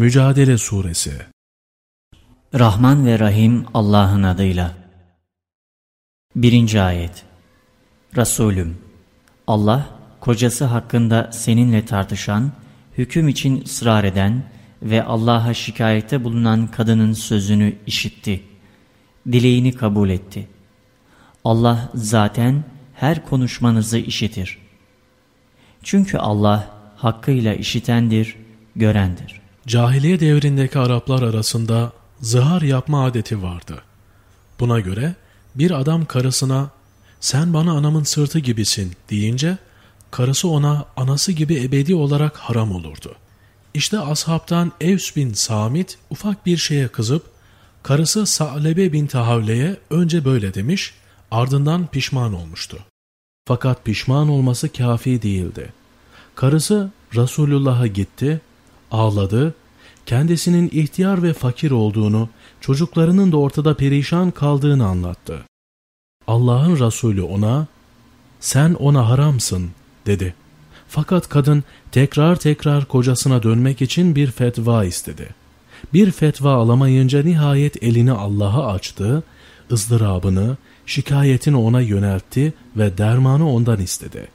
Mücadele Suresi Rahman ve Rahim Allah'ın adıyla. 1. Ayet Resulüm, Allah, kocası hakkında seninle tartışan, hüküm için ısrar eden ve Allah'a şikayette bulunan kadının sözünü işitti. Dileğini kabul etti. Allah zaten her konuşmanızı işitir. Çünkü Allah hakkıyla işitendir, görendir. Cahiliye devrindeki Araplar arasında zihar yapma adeti vardı. Buna göre bir adam karısına sen bana anamın sırtı gibisin deyince karısı ona anası gibi ebedi olarak haram olurdu. İşte ashabtan Evs bin Samit ufak bir şeye kızıp karısı Sa'lebe bin Tahavle'ye önce böyle demiş ardından pişman olmuştu. Fakat pişman olması kafi değildi. Karısı Resulullah'a gitti, ağladı, kendisinin ihtiyar ve fakir olduğunu, çocuklarının da ortada perişan kaldığını anlattı. Allah'ın Resulü ona, sen ona haramsın dedi. Fakat kadın tekrar tekrar kocasına dönmek için bir fetva istedi. Bir fetva alamayınca nihayet elini Allah'a açtı, ızdırabını, şikayetini ona yöneltti ve dermanı ondan istedi.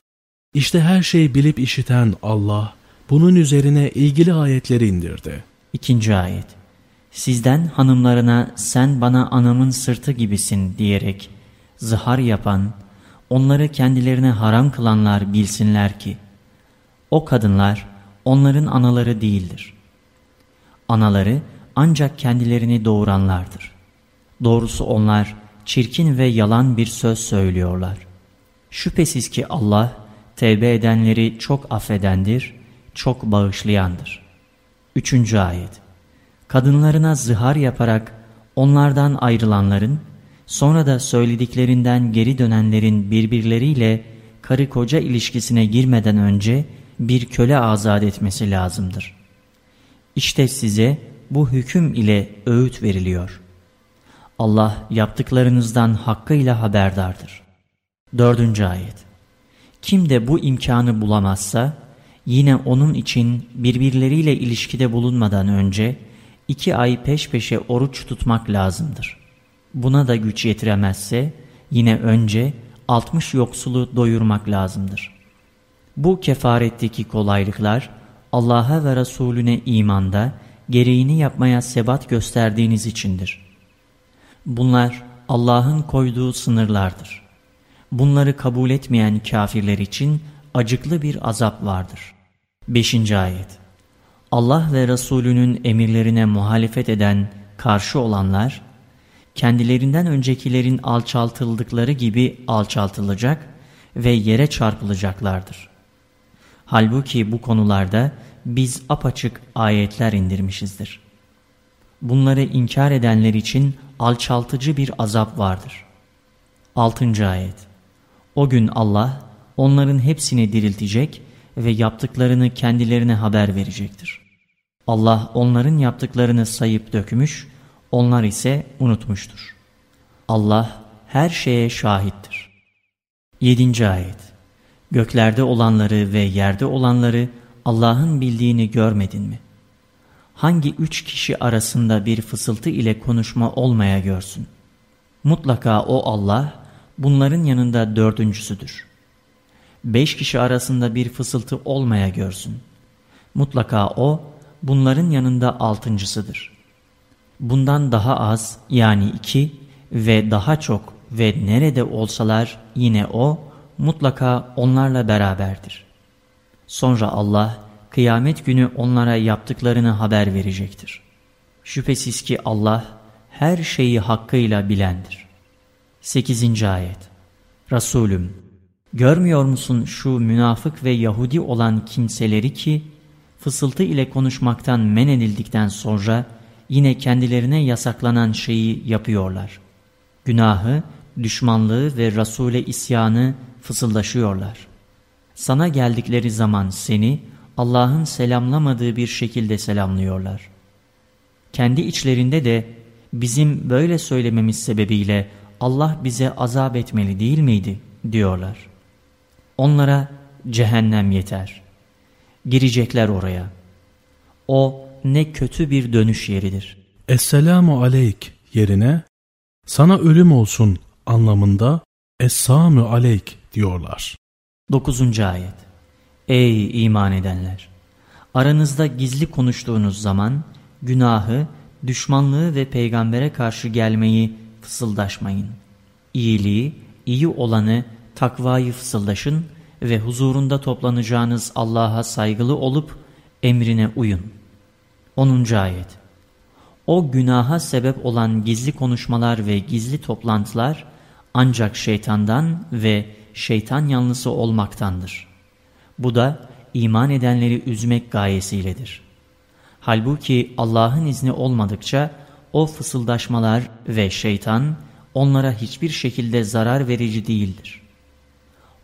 İşte her şeyi bilip işiten Allah, bunun üzerine ilgili ayetleri indirdi. İkinci ayet. Sizden hanımlarına sen bana anamın sırtı gibisin diyerek zihar yapan, onları kendilerine haram kılanlar bilsinler ki, o kadınlar onların anaları değildir. Anaları ancak kendilerini doğuranlardır. Doğrusu onlar çirkin ve yalan bir söz söylüyorlar. Şüphesiz ki Allah tevbe edenleri çok affedendir, çok bağışlayandır. Üçüncü ayet Kadınlarına zihar yaparak onlardan ayrılanların, sonra da söylediklerinden geri dönenlerin birbirleriyle karı koca ilişkisine girmeden önce bir köle azat etmesi lazımdır. İşte size bu hüküm ile öğüt veriliyor. Allah yaptıklarınızdan hakkıyla haberdardır. Dördüncü ayet Kim de bu imkanı bulamazsa, yine onun için birbirleriyle ilişkide bulunmadan önce iki ay peş peşe oruç tutmak lazımdır. Buna da güç yetiremezse, yine önce 60 yoksulu doyurmak lazımdır. Bu kefaretteki kolaylıklar Allah'a ve Resulüne imanda gereğini yapmaya sebat gösterdiğiniz içindir. Bunlar Allah'ın koyduğu sınırlardır. Bunları kabul etmeyen kafirler için acıklı bir azap vardır. 5. Ayet Allah ve Resulünün emirlerine muhalefet eden, karşı olanlar, kendilerinden öncekilerin alçaltıldıkları gibi alçaltılacak ve yere çarpılacaklardır. Halbuki bu konularda biz apaçık ayetler indirmişizdir. Bunları inkar edenler için alçaltıcı bir azap vardır. 6. Ayet O gün Allah onların hepsini diriltecek ve yaptıklarını kendilerine haber verecektir. Allah onların yaptıklarını sayıp dökmüş, onlar ise unutmuştur. Allah her şeye şahittir. 7. Ayet Göklerde olanları ve yerde olanları Allah'ın bildiğini görmedin mi? Hangi üç kişi arasında bir fısıltı ile konuşma olmaya görsün? Mutlaka o Allah bunların yanında dördüncüsüdür. Beş kişi arasında bir fısıltı olmaya görsün. Mutlaka o bunların yanında altıncısıdır. Bundan daha az yani iki ve daha çok ve nerede olsalar yine o mutlaka onlarla beraberdir. Sonra Allah kıyamet günü onlara yaptıklarını haber verecektir. Şüphesiz ki Allah her şeyi hakkıyla bilendir. 8. Ayet Resulüm, görmüyor musun şu münafık ve Yahudi olan kimseleri ki, fısıltı ile konuşmaktan men edildikten sonra yine kendilerine yasaklanan şeyi yapıyorlar. Günahı, düşmanlığı ve Resul'e isyanı fısıldaşıyorlar. Sana geldikleri zaman seni Allah'ın selamlamadığı bir şekilde selamlıyorlar. Kendi içlerinde de bizim böyle söylememiz sebebiyle Allah bize azap etmeli değil miydi diyorlar. Onlara cehennem yeter. Girecekler oraya. O ne kötü bir dönüş yeridir. Esselamu aleyk yerine sana ölüm olsun anlamında Essamu aleyk diyorlar. 9. Ayet Ey iman edenler! Aranızda gizli konuştuğunuz zaman günahı, düşmanlığı ve peygambere karşı gelmeyi fısıldaşmayın. İyiliği, iyi olanı, takvayı fısıldaşın ve huzurunda toplanacağınız Allah'a saygılı olup emrine uyun. 10. Ayet O günaha sebep olan gizli konuşmalar ve gizli toplantılar ancak şeytandan ve şeytan yanlısı olmaktandır. Bu da iman edenleri üzmek gayesiyledir. Halbuki Allah'ın izni olmadıkça o fısıldaşmalar ve şeytan onlara hiçbir şekilde zarar verici değildir.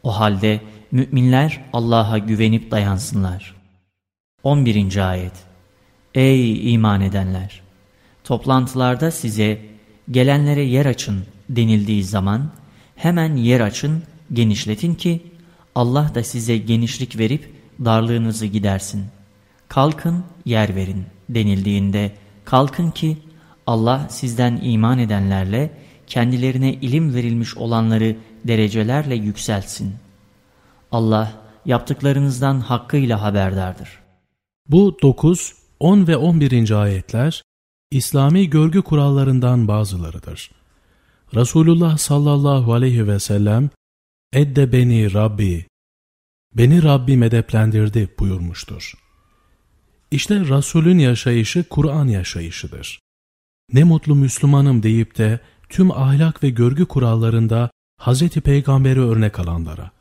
O halde müminler Allah'a güvenip dayansınlar. 11. Ayet Ey iman edenler! Toplantılarda size gelenlere yer açın denildiği zaman hemen yer açın, genişletin ki Allah da size genişlik verip darlığınızı gidersin. Kalkın, yer verin denildiğinde kalkın ki Allah sizden iman edenlerle kendilerine ilim verilmiş olanları derecelerle yükseltsin. Allah yaptıklarınızdan hakkıyla haberdardır. Bu 9, 10 ve 11. ayetler İslami görgü kurallarından bazılarıdır. Resulullah sallallahu aleyhi ve sellem Edde beni Rabbi, beni Rabbim edeplendirdi buyurmuştur. İşte Resulün yaşayışı Kur'an yaşayışıdır. Ne mutlu Müslümanım deyip de tüm ahlak ve görgü kurallarında Hz. Peygamber'i örnek alanlara.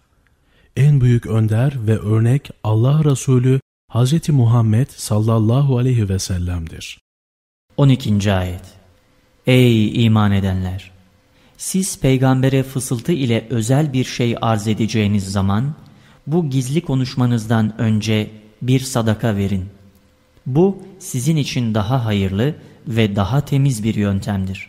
En büyük önder ve örnek Allah Resulü Hz. Muhammed sallallahu aleyhi ve sellem'dir. 12. Ayet Ey iman edenler! Siz peygambere fısıltı ile özel bir şey arz edeceğiniz zaman, bu gizli konuşmanızdan önce bir sadaka verin. Bu sizin için daha hayırlı ve daha temiz bir yöntemdir.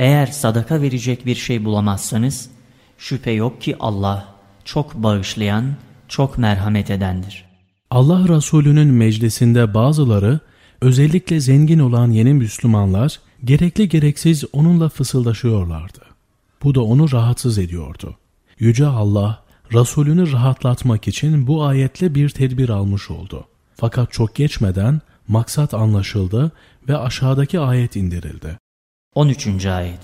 Eğer sadaka verecek bir şey bulamazsanız, şüphe yok ki Allah çok bağışlayan, çok merhamet edendir. Allah Resulü'nün meclisinde bazıları, özellikle zengin olan yeni Müslümanlar, gerekli gereksiz onunla fısıldaşıyorlardı. Bu da onu rahatsız ediyordu. Yüce Allah, Resulünü rahatlatmak için bu ayetle bir tedbir almış oldu. Fakat çok geçmeden maksat anlaşıldı ve aşağıdaki ayet indirildi. 13. Ayet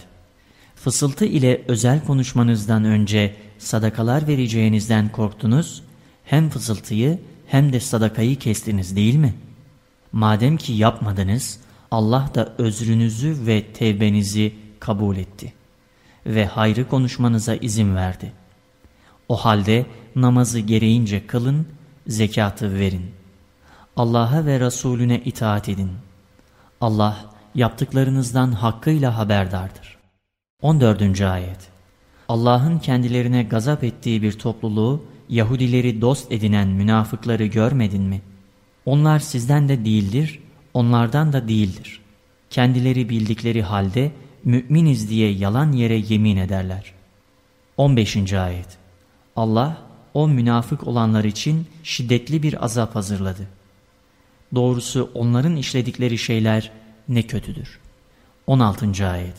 Fısıltı ile özel konuşmanızdan önce sadakalar vereceğinizden korktunuz, hem fısıltıyı hem de sadakayı kestiniz değil mi? Madem ki yapmadınız, Allah da özrünüzü ve tevbenizi kabul etti ve hayrı konuşmanıza izin verdi. O halde namazı gereğince kılın, zekatı verin. Allah'a ve Resulüne itaat edin. Allah yaptıklarınızdan hakkıyla haberdardır. 14. Ayet Allah'ın kendilerine gazap ettiği bir topluluğu Yahudileri dost edinen münafıkları görmedin mi? Onlar sizden de değildir, onlardan da değildir. Kendileri bildikleri halde müminiz diye yalan yere yemin ederler. 15. Ayet Allah o münafık olanlar için şiddetli bir azap hazırladı. Doğrusu onların işledikleri şeyler ne kötüdür. 16. Ayet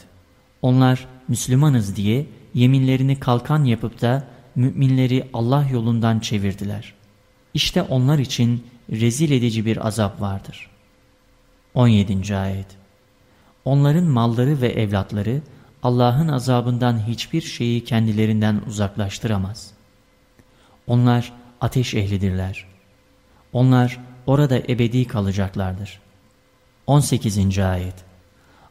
Onlar Müslümanız diye yeminlerini kalkan yapıp da müminleri Allah yolundan çevirdiler. İşte onlar için rezil edici bir azap vardır. 17. Ayet Onların malları ve evlatları Allah'ın azabından hiçbir şeyi kendilerinden uzaklaştıramaz. Onlar ateş ehlidirler. Onlar orada ebedi kalacaklardır. 18. Ayet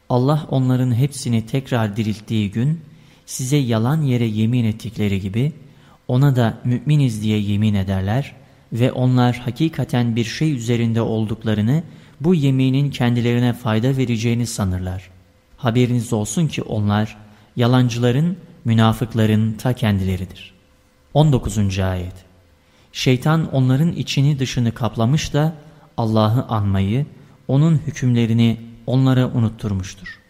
Allah onların hepsini tekrar dirilttiği gün size yalan yere yemin ettikleri gibi ona da müminiz diye yemin ederler ve onlar hakikaten bir şey üzerinde olduklarını bu yeminin kendilerine fayda vereceğini sanırlar. Haberiniz olsun ki onlar yalancıların, münafıkların ta kendileridir. 19. Ayet Şeytan onların içini dışını kaplamış da Allah'ı anmayı, onun hükümlerini onlara unutturmuştur.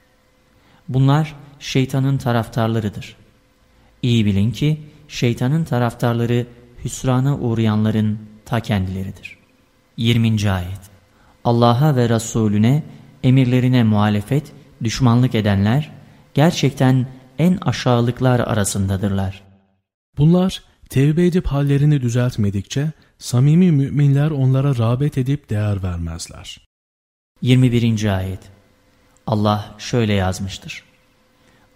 Bunlar şeytanın taraftarlarıdır. İyi bilin ki şeytanın taraftarları hüsrana uğrayanların ta kendileridir. 20. Ayet Allah'a ve Resulüne, emirlerine muhalefet, düşmanlık edenler, gerçekten en aşağılıklar arasındadırlar. Bunlar tevbe edip hallerini düzeltmedikçe samimi müminler onlara rağbet edip değer vermezler. 21. Ayet Allah şöyle yazmıştır.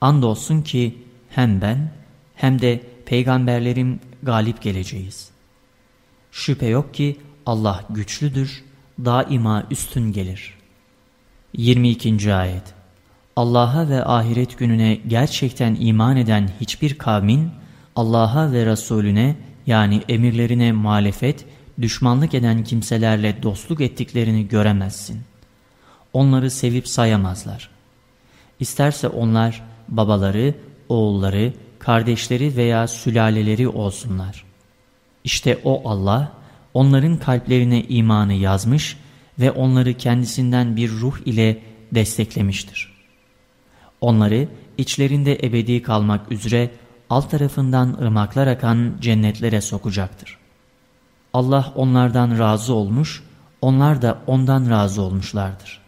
Andolsun ki hem ben hem de peygamberlerim galip geleceğiz. Şüphe yok ki Allah güçlüdür, daima üstün gelir. 22. Ayet Allah'a ve ahiret gününe gerçekten iman eden hiçbir kavmin Allah'a ve Resulüne yani emirlerine muhalefet, düşmanlık eden kimselerle dostluk ettiklerini göremezsin. Onları sevip sayamazlar. İsterse onlar babaları, oğulları, kardeşleri veya sülaleleri olsunlar. İşte o Allah onların kalplerine imanı yazmış ve onları kendisinden bir ruh ile desteklemiştir. Onları içlerinde ebedi kalmak üzere alt tarafından ırmaklar akan cennetlere sokacaktır. Allah onlardan razı olmuş, onlar da ondan razı olmuşlardır.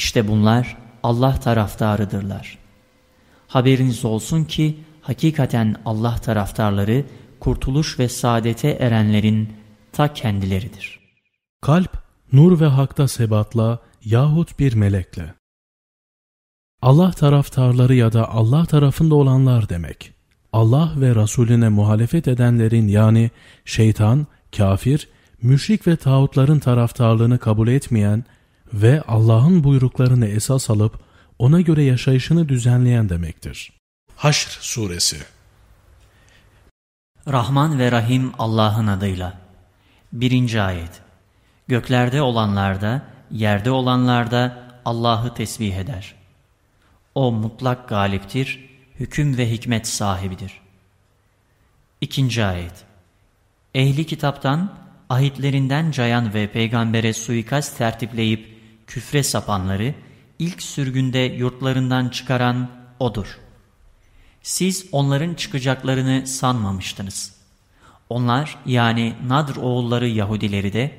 İşte bunlar Allah taraftarıdırlar. Haberiniz olsun ki hakikaten Allah taraftarları kurtuluş ve saadete erenlerin ta kendileridir. Kalp, nur ve hakta sebatla yahut bir melekle. Allah taraftarları ya da Allah tarafında olanlar demek. Allah ve Resulüne muhalefet edenlerin yani şeytan, kafir, müşrik ve tağutların taraftarlığını kabul etmeyen ve Allah'ın buyruklarını esas alıp ona göre yaşayışını düzenleyen demektir. Haşr Suresi Rahman ve Rahim Allah'ın adıyla 1. Ayet Göklerde olanlarda, yerde olanlarda Allah'ı tesbih eder. O mutlak galiptir, hüküm ve hikmet sahibidir. 2. Ayet Ehli kitaptan, ahitlerinden cayan ve peygambere suikast tertipleyip küfre sapanları, ilk sürgünde yurtlarından çıkaran O'dur. Siz onların çıkacaklarını sanmamıştınız. Onlar yani Nadr oğulları Yahudileri de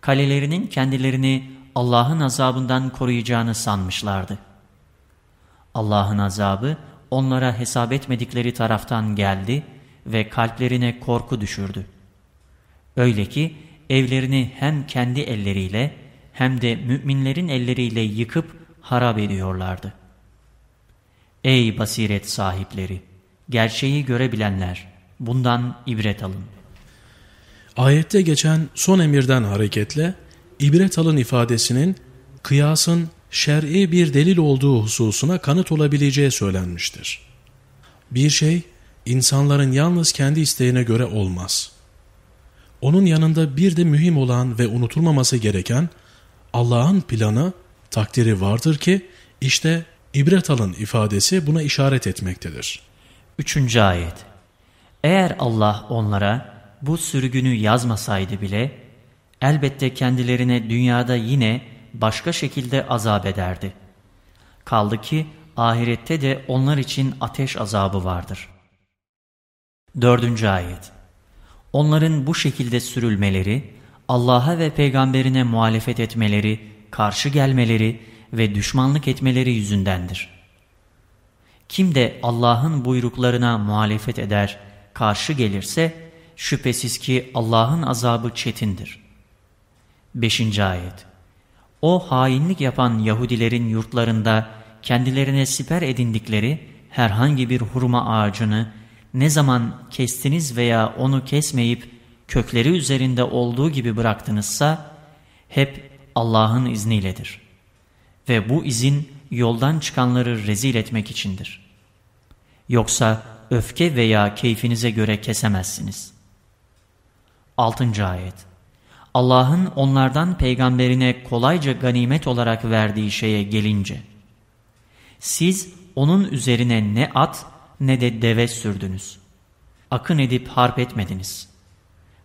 kalelerinin kendilerini Allah'ın azabından koruyacağını sanmışlardı. Allah'ın azabı onlara hesap etmedikleri taraftan geldi ve kalplerine korku düşürdü. Öyle ki evlerini hem kendi elleriyle hem de müminlerin elleriyle yıkıp harap ediyorlardı. Ey basiret sahipleri! Gerçeği görebilenler! Bundan ibret alın. Ayette geçen son emirden hareketle ibret alın ifadesinin kıyasın şer'i bir delil olduğu hususuna kanıt olabileceği söylenmiştir. Bir şey insanların yalnız kendi isteğine göre olmaz. Onun yanında bir de mühim olan ve unutulmaması gereken Allah'ın planı, takdiri vardır ki işte ibret alın ifadesi buna işaret etmektedir. Üçüncü ayet Eğer Allah onlara bu sürgünü yazmasaydı bile elbette kendilerine dünyada yine başka şekilde azap ederdi. Kaldı ki ahirette de onlar için ateş azabı vardır. Dördüncü ayet Onların bu şekilde sürülmeleri, Allah'a ve peygamberine muhalefet etmeleri, karşı gelmeleri ve düşmanlık etmeleri yüzündendir. Kim de Allah'ın buyruklarına muhalefet eder, karşı gelirse, şüphesiz ki Allah'ın azabı çetindir. 5. Ayet O hainlik yapan Yahudilerin yurtlarında kendilerine siper edindikleri herhangi bir hurma ağacını ne zaman kestiniz veya onu kesmeyip kökleri üzerinde olduğu gibi bıraktınızsa hep Allah'ın izniyledir. Ve bu izin yoldan çıkanları rezil etmek içindir. Yoksa öfke veya keyfinize göre kesemezsiniz. 6. Ayet Allah'ın onlardan peygamberine kolayca ganimet olarak verdiği şeye gelince, siz onun üzerine ne at ne de deve sürdünüz. Akın edip harp etmediniz.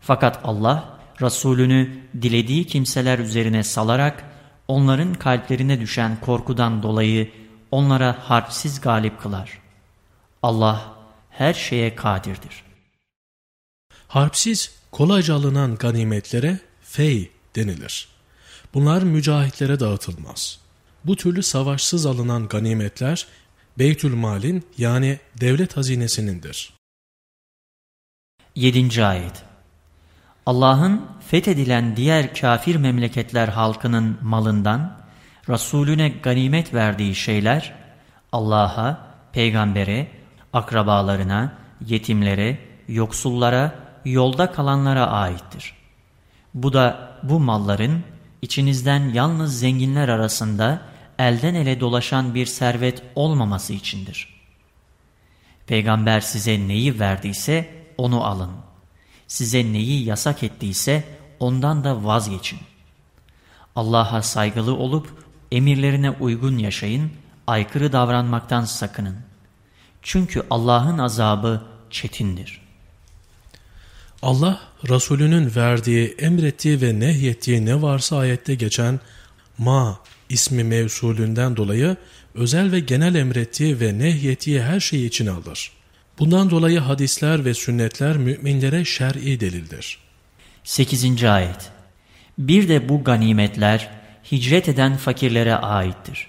Fakat Allah Resulünü dilediği kimseler üzerine salarak onların kalplerine düşen korkudan dolayı onlara harpsiz galip kılar. Allah her şeye kadirdir. Harpsiz kolayca alınan ganimetlere fey denilir. Bunlar mücahitlere dağıtılmaz. Bu türlü savaşsız alınan ganimetler Beytül Mal'in yani devlet hazinesinindir. 7. Ayet Allah'ın fethedilen diğer kafir memleketler halkının malından Resulüne ganimet verdiği şeyler Allah'a, peygambere, akrabalarına, yetimlere, yoksullara, yolda kalanlara aittir. Bu da bu malların içinizden yalnız zenginler arasında elden ele dolaşan bir servet olmaması içindir. Peygamber size neyi verdiyse onu alın. Size neyi yasak ettiyse ondan da vazgeçin. Allah'a saygılı olup emirlerine uygun yaşayın, aykırı davranmaktan sakının. Çünkü Allah'ın azabı çetindir. Allah Resulünün verdiği, emrettiği ve nehyettiği ne varsa ayette geçen ma ismi mevsulünden dolayı özel ve genel emrettiği ve nehyettiği her şeyi içine alır. Bundan dolayı hadisler ve sünnetler müminlere şer'i delildir. 8. Ayet Bir de bu ganimetler hicret eden fakirlere aittir.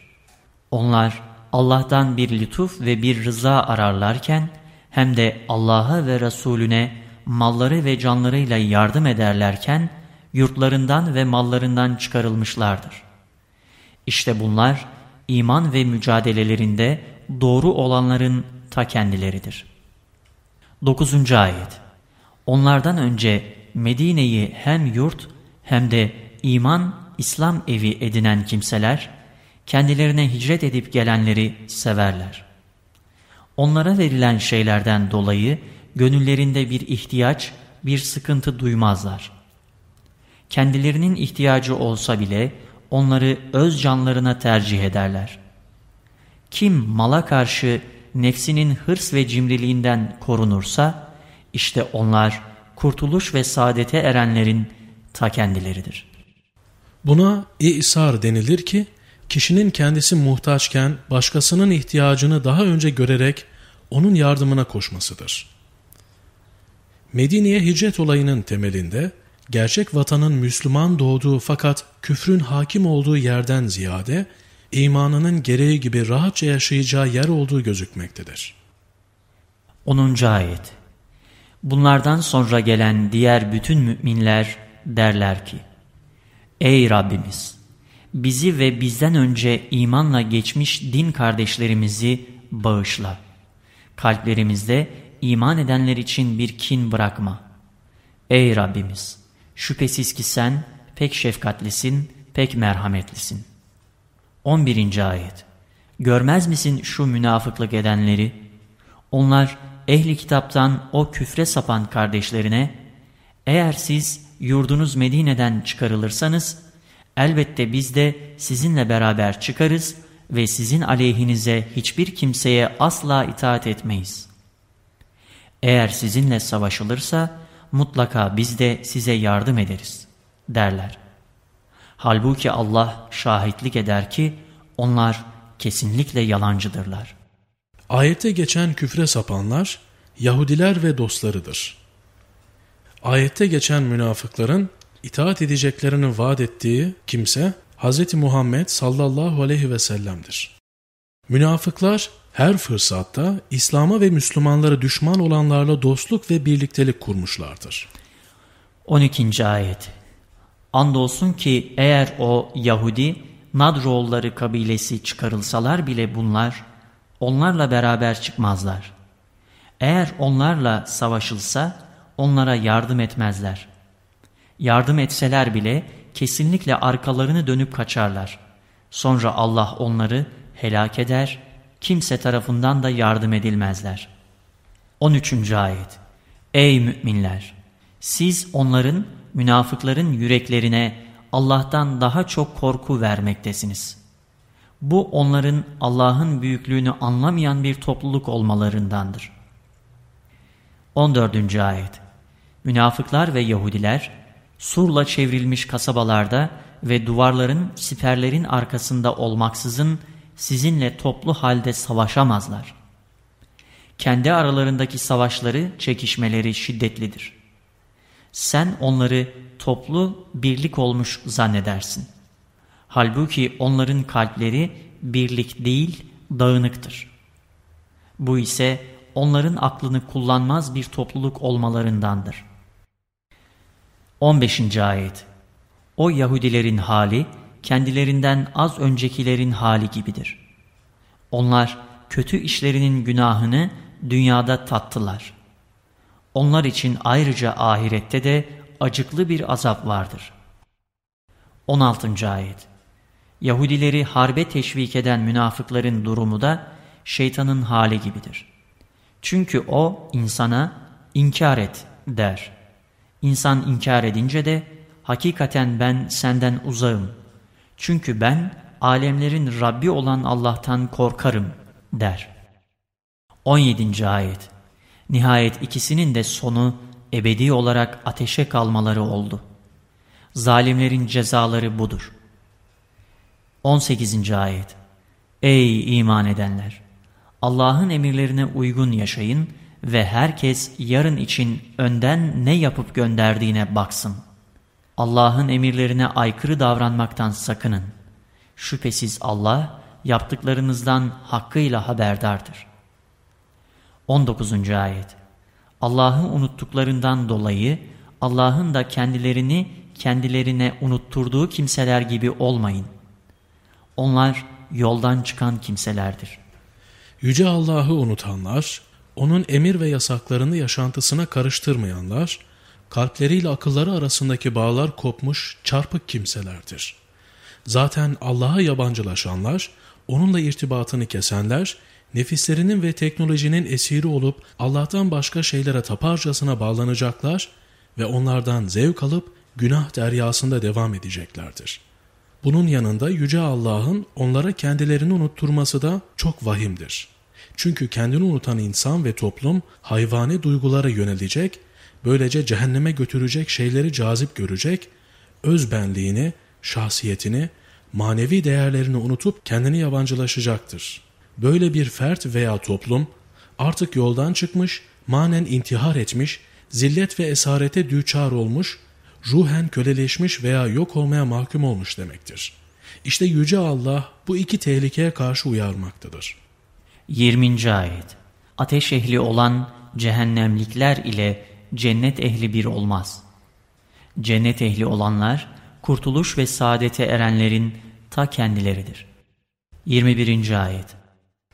Onlar Allah'tan bir lütuf ve bir rıza ararlarken hem de Allah'a ve Resulüne malları ve canlarıyla yardım ederlerken yurtlarından ve mallarından çıkarılmışlardır. İşte bunlar iman ve mücadelelerinde doğru olanların ta kendileridir. 9. Ayet Onlardan önce Medine'yi hem yurt hem de iman, İslam evi edinen kimseler, kendilerine hicret edip gelenleri severler. Onlara verilen şeylerden dolayı gönüllerinde bir ihtiyaç, bir sıkıntı duymazlar. Kendilerinin ihtiyacı olsa bile onları öz canlarına tercih ederler. Kim mala karşı nefsinin hırs ve cimriliğinden korunursa, işte onlar kurtuluş ve saadete erenlerin ta kendileridir. Buna İsar denilir ki, kişinin kendisi muhtaçken başkasının ihtiyacını daha önce görerek onun yardımına koşmasıdır. Medine'ye hicret olayının temelinde, gerçek vatanın Müslüman doğduğu fakat küfrün hakim olduğu yerden ziyade, imanının gereği gibi rahatça yaşayacağı yer olduğu gözükmektedir. 10. Ayet Bunlardan sonra gelen diğer bütün müminler derler ki, Ey Rabbimiz! Bizi ve bizden önce imanla geçmiş din kardeşlerimizi bağışla. Kalplerimizde iman edenler için bir kin bırakma. Ey Rabbimiz! Şüphesiz ki sen pek şefkatlisin, pek merhametlisin. 11. Ayet Görmez misin şu münafıklık edenleri? Onlar ehli kitaptan o küfre sapan kardeşlerine, eğer siz yurdunuz Medine'den çıkarılırsanız, elbette biz de sizinle beraber çıkarız ve sizin aleyhinize hiçbir kimseye asla itaat etmeyiz. Eğer sizinle savaşılırsa, mutlaka biz de size yardım ederiz, derler. Halbuki Allah şahitlik eder ki onlar kesinlikle yalancıdırlar. Ayette geçen küfre sapanlar Yahudiler ve dostlarıdır. Ayette geçen münafıkların itaat edeceklerini vaat ettiği kimse Hz. Muhammed sallallahu aleyhi ve sellem'dir. Münafıklar her fırsatta İslam'a ve Müslümanlara düşman olanlarla dostluk ve birliktelik kurmuşlardır. 12. Ayet Andolsun ki eğer o Yahudi Nadroğulları kabilesi çıkarılsalar bile bunlar onlarla beraber çıkmazlar. Eğer onlarla savaşılsa onlara yardım etmezler. Yardım etseler bile kesinlikle arkalarını dönüp kaçarlar. Sonra Allah onları helak eder, kimse tarafından da yardım edilmezler. 13. Ayet Ey müminler! Siz onların, münafıkların yüreklerine Allah'tan daha çok korku vermektesiniz. Bu onların Allah'ın büyüklüğünü anlamayan bir topluluk olmalarındandır. 14. Ayet Münafıklar ve Yahudiler surla çevrilmiş kasabalarda ve duvarların siperlerin arkasında olmaksızın sizinle toplu halde savaşamazlar. Kendi aralarındaki savaşları, çekişmeleri şiddetlidir. Sen onları toplu birlik olmuş zannedersin. Halbuki onların kalpleri birlik değil dağınıktır. Bu ise onların aklını kullanmaz bir topluluk olmalarındandır. 15. Ayet O Yahudilerin hali kendilerinden az öncekilerin hali gibidir. Onlar kötü işlerinin günahını dünyada tattılar. Onlar için ayrıca ahirette de acıklı bir azap vardır. 16. Ayet Yahudileri harbe teşvik eden münafıkların durumu da şeytanın hali gibidir. Çünkü o insana inkar et der. İnsan inkar edince de hakikaten ben senden uzağım. Çünkü ben alemlerin Rabbi olan Allah'tan korkarım der. 17. Ayet Nihayet ikisinin de sonu ebedi olarak ateşe kalmaları oldu. Zalimlerin cezaları budur. 18. Ayet Ey iman edenler! Allah'ın emirlerine uygun yaşayın ve herkes yarın için önden ne yapıp gönderdiğine baksın. Allah'ın emirlerine aykırı davranmaktan sakının. Şüphesiz Allah yaptıklarınızdan hakkıyla haberdardır. 19. Ayet Allah'ı unuttuklarından dolayı Allah'ın da kendilerini kendilerine unutturduğu kimseler gibi olmayın. Onlar yoldan çıkan kimselerdir. Yüce Allah'ı unutanlar, onun emir ve yasaklarını yaşantısına karıştırmayanlar, kalpleriyle akılları arasındaki bağlar kopmuş çarpık kimselerdir. Zaten Allah'a yabancılaşanlar, onunla irtibatını kesenler, nefislerinin ve teknolojinin esiri olup Allah'tan başka şeylere taparcasına bağlanacaklar ve onlardan zevk alıp günah deryasında devam edeceklerdir. Bunun yanında Yüce Allah'ın onlara kendilerini unutturması da çok vahimdir. Çünkü kendini unutan insan ve toplum hayvani duygulara yönelecek, böylece cehenneme götürecek şeyleri cazip görecek, öz benliğini, şahsiyetini, manevi değerlerini unutup kendini yabancılaşacaktır. Böyle bir fert veya toplum artık yoldan çıkmış, manen intihar etmiş, zillet ve esarete düçar olmuş, ruhen köleleşmiş veya yok olmaya mahkum olmuş demektir. İşte Yüce Allah bu iki tehlikeye karşı uyarmaktadır. 20. Ayet Ateş ehli olan cehennemlikler ile cennet ehli bir olmaz. Cennet ehli olanlar, kurtuluş ve saadete erenlerin ta kendileridir. 21. Ayet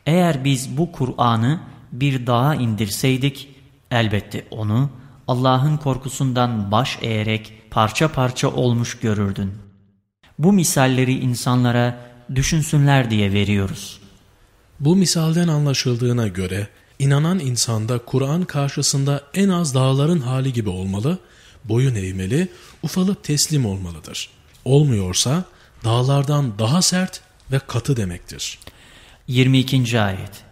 Eğer biz bu Kur'an'ı bir dağa indirseydik, elbette onu Allah'ın korkusundan baş eğerek parça parça olmuş görürdün. Bu misalleri insanlara düşünsünler diye veriyoruz. Bu misalden anlaşıldığına göre inanan insanda Kur'an karşısında en az dağların hali gibi olmalı, boyun eğmeli, ufalıp teslim olmalıdır. Olmuyorsa dağlardan daha sert ve katı demektir. 22. Ayet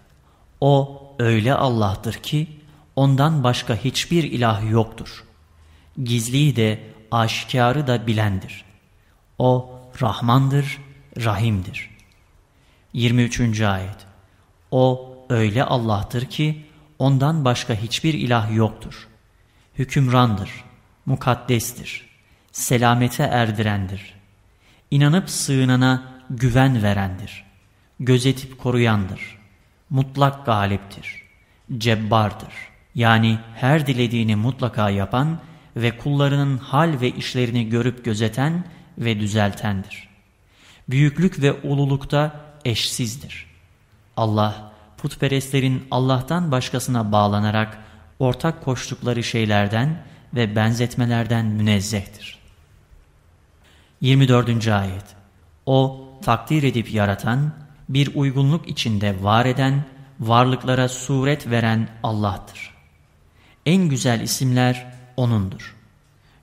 O öyle Allah'tır ki ondan başka hiçbir ilah yoktur. Gizliyi de aşikarı da bilendir. O Rahmandır, Rahim'dir. 23. Ayet O öyle Allah'tır ki ondan başka hiçbir ilah yoktur. Hükümrandır, mukaddestir, selamete erdirendir. İnanıp sığınana güven verendir. Gözetip koruyandır. Mutlak galiptir. Cebbardır. Yani her dilediğini mutlaka yapan ve kullarının hal ve işlerini görüp gözeten ve düzeltendir. Büyüklük ve ululukta eşsizdir. Allah, putperestlerin Allah'tan başkasına bağlanarak ortak koştukları şeylerden ve benzetmelerden münezzehtir. 24. Ayet O, takdir edip yaratan, bir uygunluk içinde var eden, varlıklara suret veren Allah'tır. En güzel isimler O'nundur.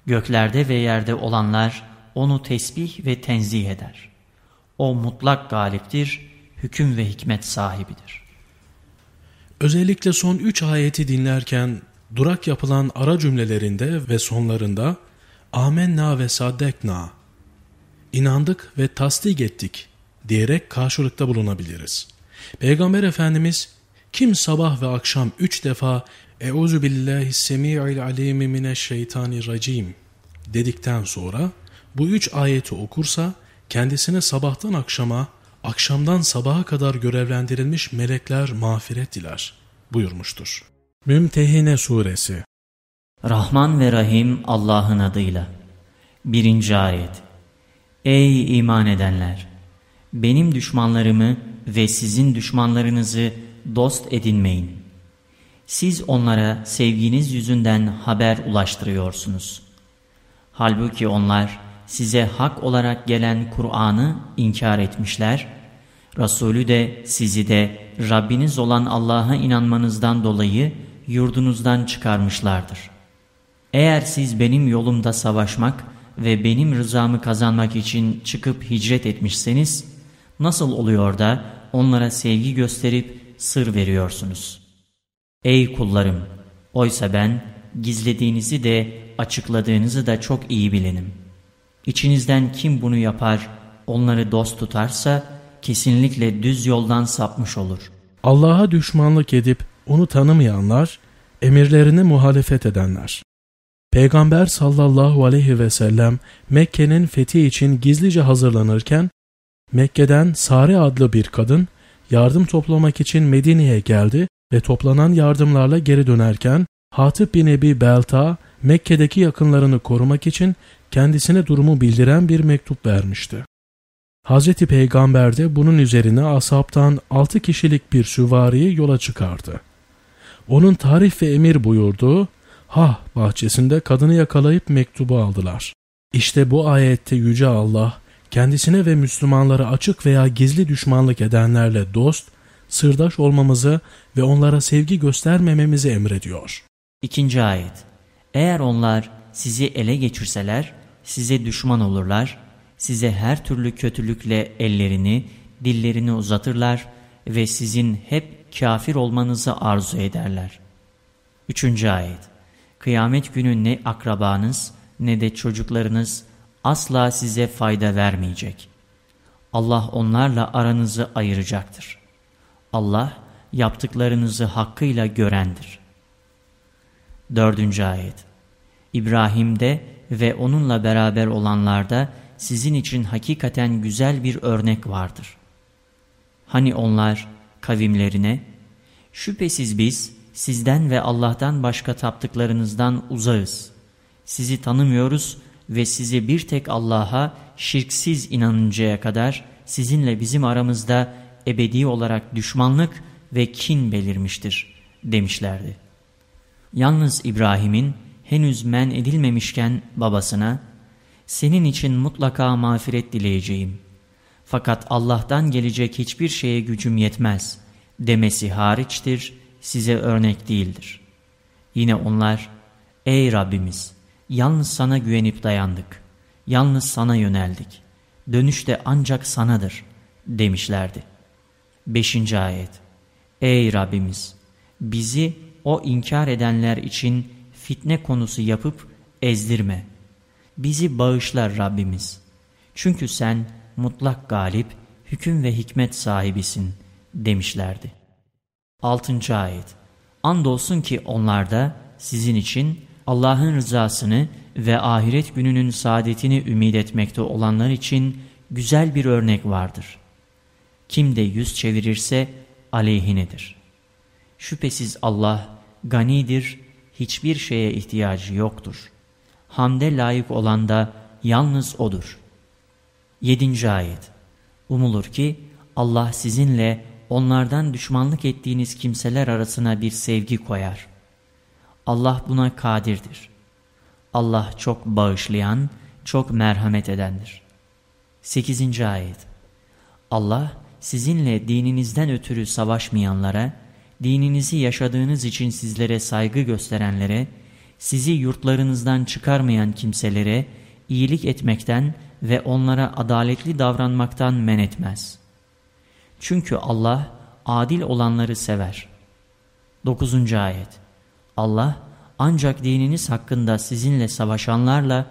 Göklerde ve yerde olanlar O'nu tesbih ve tenzih eder. O mutlak galiptir, hüküm ve hikmet sahibidir. Özellikle son üç ayeti dinlerken durak yapılan ara cümlelerinde ve sonlarında amenna ve saddekna inandık ve tasdik ettik diyerek karşılıkta bulunabiliriz. Peygamber Efendimiz kim sabah ve akşam üç defa Euzu billahi semi'il alimi mineşşeytanirracim dedikten sonra bu üç ayeti okursa kendisine sabahtan akşama, akşamdan sabaha kadar görevlendirilmiş melekler mağfiret diler buyurmuştur. Mümtehine Suresi Rahman ve Rahim Allah'ın adıyla. Birinci Ayet Ey iman edenler! Benim düşmanlarımı ve sizin düşmanlarınızı dost edinmeyin. Siz onlara sevginiz yüzünden haber ulaştırıyorsunuz. Halbuki onlar size hak olarak gelen Kur'an'ı inkar etmişler, Resulü de sizi de Rabbiniz olan Allah'a inanmanızdan dolayı yurdunuzdan çıkarmışlardır. Eğer siz benim yolumda savaşmak ve benim rızamı kazanmak için çıkıp hicret etmişseniz, nasıl oluyor da onlara sevgi gösterip sır veriyorsunuz? Ey kullarım! Oysa ben gizlediğinizi de açıkladığınızı da çok iyi bilinim. İçinizden kim bunu yapar, onları dost tutarsa kesinlikle düz yoldan sapmış olur. Allah'a düşmanlık edip onu tanımayanlar, emirlerini muhalefet edenler. Peygamber sallallahu aleyhi ve sellem Mekke'nin fethi için gizlice hazırlanırken, Mekke'den Sare adlı bir kadın yardım toplamak için Medine'ye geldi ve toplanan yardımlarla geri dönerken Hatip bin Ebi Belta Mekke'deki yakınlarını korumak için kendisine durumu bildiren bir mektup vermişti. Hz. Peygamber de bunun üzerine asaptan altı kişilik bir süvariyi yola çıkardı. Onun tarif ve emir buyurduğu Hah bahçesinde kadını yakalayıp mektubu aldılar. İşte bu ayette Yüce Allah kendisine ve Müslümanlara açık veya gizli düşmanlık edenlerle dost, sırdaş olmamızı ve onlara sevgi göstermememizi emrediyor. İkinci ayet Eğer onlar sizi ele geçirseler, size düşman olurlar, size her türlü kötülükle ellerini, dillerini uzatırlar ve sizin hep kafir olmanızı arzu ederler. Üçüncü ayet Kıyamet günü ne akrabanız ne de çocuklarınız asla size fayda vermeyecek. Allah onlarla aranızı ayıracaktır. Allah yaptıklarınızı hakkıyla görendir. Dördüncü ayet İbrahim'de ve onunla beraber olanlarda sizin için hakikaten güzel bir örnek vardır. Hani onlar kavimlerine, şüphesiz biz sizden ve Allah'tan başka taptıklarınızdan uzağız. Sizi tanımıyoruz ve sizi bir tek Allah'a şirksiz inanıncaya kadar sizinle bizim aramızda ebedi olarak düşmanlık ve kin belirmiştir demişlerdi. Yalnız İbrahim'in henüz men edilmemişken babasına senin için mutlaka mağfiret dileyeceğim. Fakat Allah'tan gelecek hiçbir şeye gücüm yetmez demesi hariçtir, size örnek değildir. Yine onlar, ey Rabbimiz, yalnız sana güvenip dayandık, yalnız sana yöneldik, dönüş de ancak sanadır demişlerdi. 5. Ayet Ey Rabbimiz! Bizi o inkar edenler için fitne konusu yapıp ezdirme. Bizi bağışlar Rabbimiz. Çünkü sen mutlak galip, hüküm ve hikmet sahibisin demişlerdi. 6. Ayet Andolsun ki onlarda sizin için Allah'ın rızasını ve ahiret gününün saadetini ümit etmekte olanlar için güzel bir örnek vardır. Kim de yüz çevirirse aleyhinedir. Şüphesiz Allah ganidir, hiçbir şeye ihtiyacı yoktur. Hamde layık olan da yalnız O'dur. 7. Ayet Umulur ki Allah sizinle onlardan düşmanlık ettiğiniz kimseler arasına bir sevgi koyar. Allah buna kadirdir. Allah çok bağışlayan, çok merhamet edendir. 8. Ayet Allah sizinle dininizden ötürü savaşmayanlara, dininizi yaşadığınız için sizlere saygı gösterenlere, sizi yurtlarınızdan çıkarmayan kimselere iyilik etmekten ve onlara adaletli davranmaktan men etmez. Çünkü Allah adil olanları sever. 9. Ayet Allah ancak dininiz hakkında sizinle savaşanlarla,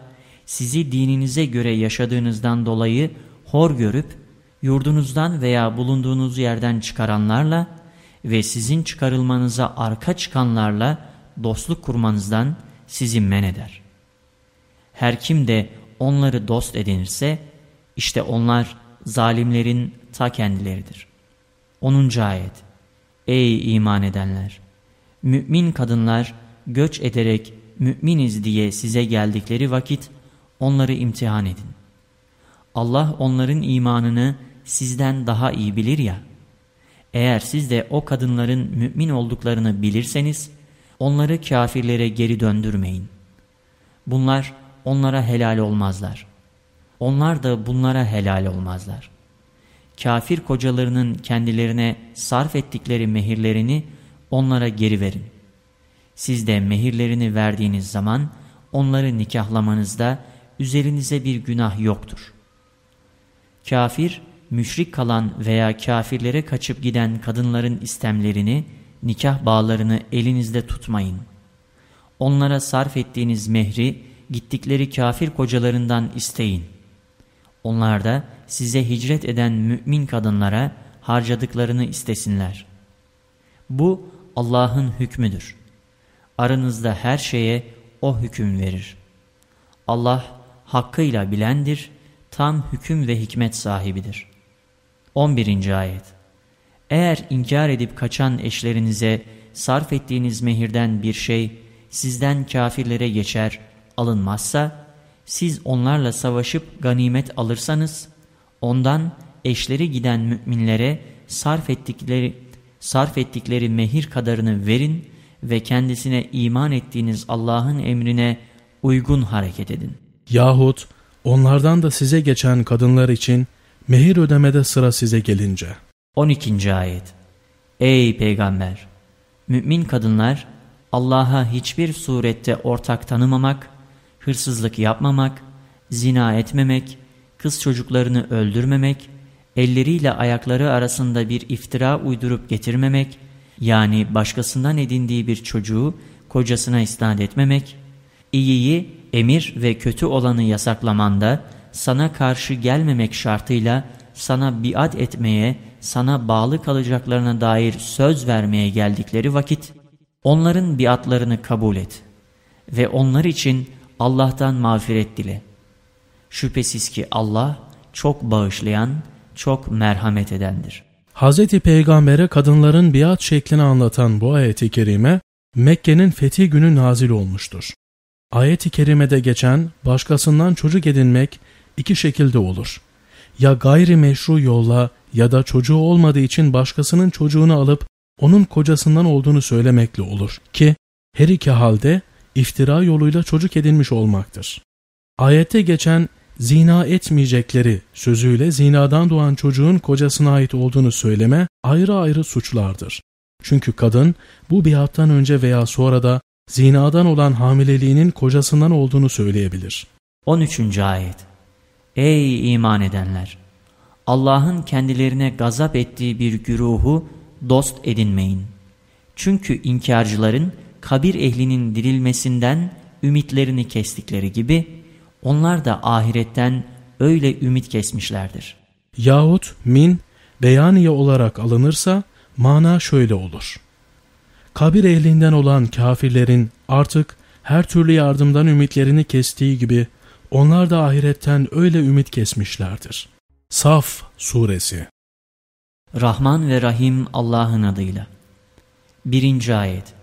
sizi dininize göre yaşadığınızdan dolayı hor görüp, yurdunuzdan veya bulunduğunuz yerden çıkaranlarla ve sizin çıkarılmanıza arka çıkanlarla dostluk kurmanızdan sizi men eder. Her kim de onları dost edinirse, İşte onlar zalimlerin ta kendileridir. 10. Ayet Ey iman edenler! Mümin kadınlar göç ederek müminiz diye size geldikleri vakit onları imtihan edin. Allah onların imanını sizden daha iyi bilir ya. Eğer siz de o kadınların mümin olduklarını bilirseniz onları kafirlere geri döndürmeyin. Bunlar onlara helal olmazlar. Onlar da bunlara helal olmazlar. Kafir kocalarının kendilerine sarf ettikleri mehirlerini onlara geri verin. Siz de mehirlerini verdiğiniz zaman onları nikahlamanızda üzerinize bir günah yoktur. Kafir, müşrik kalan veya kafirlere kaçıp giden kadınların istemlerini, nikah bağlarını elinizde tutmayın. Onlara sarf ettiğiniz mehri gittikleri kafir kocalarından isteyin. Onlar da size hicret eden mümin kadınlara harcadıklarını istesinler. Bu Allah'ın hükmüdür. Aranızda her şeye O hüküm verir. Allah hakkıyla bilendir, tam hüküm ve hikmet sahibidir. 11. Ayet Eğer inkar edip kaçan eşlerinize sarf ettiğiniz mehirden bir şey sizden kafirlere geçer, alınmazsa, siz onlarla savaşıp ganimet alırsanız, ondan eşleri giden müminlere sarf ettikleri, sarf ettikleri mehir kadarını verin ve kendisine iman ettiğiniz Allah'ın emrine uygun hareket edin. Yahut onlardan da size geçen kadınlar için mehir ödemede sıra size gelince. 12. Ayet Ey Peygamber! Mümin kadınlar Allah'a hiçbir surette ortak tanımamak, hırsızlık yapmamak, zina etmemek, kız çocuklarını öldürmemek, elleriyle ayakları arasında bir iftira uydurup getirmemek, yani başkasından edindiği bir çocuğu kocasına isnat etmemek, iyiyi emir ve kötü olanı yasaklamanda sana karşı gelmemek şartıyla sana biat etmeye, sana bağlı kalacaklarına dair söz vermeye geldikleri vakit, onların biatlarını kabul et ve onlar için Allah'tan mağfiret dile. Şüphesiz ki Allah çok bağışlayan, çok merhamet edendir. Hz. Peygamber'e kadınların biat şeklini anlatan bu ayeti kerime Mekke'nin fethi günü nazil olmuştur. Ayet-i kerimede geçen başkasından çocuk edinmek iki şekilde olur. Ya gayri meşru yolla ya da çocuğu olmadığı için başkasının çocuğunu alıp onun kocasından olduğunu söylemekle olur ki her iki halde iftira yoluyla çocuk edinmiş olmaktır. Ayette geçen zina etmeyecekleri sözüyle zinadan doğan çocuğun kocasına ait olduğunu söyleme ayrı ayrı suçlardır. Çünkü kadın bu biattan önce veya sonra da zinadan olan hamileliğinin kocasından olduğunu söyleyebilir. 13. Ayet Ey iman edenler! Allah'ın kendilerine gazap ettiği bir güruhu dost edinmeyin. Çünkü inkarcıların kabir ehlinin dirilmesinden ümitlerini kestikleri gibi onlar da ahiretten öyle ümit kesmişlerdir. Yahut min beyaniye olarak alınırsa mana şöyle olur. Kabir ehlinden olan kafirlerin artık her türlü yardımdan ümitlerini kestiği gibi onlar da ahiretten öyle ümit kesmişlerdir. Saf Suresi Rahman ve Rahim Allah'ın adıyla. Birinci ayet.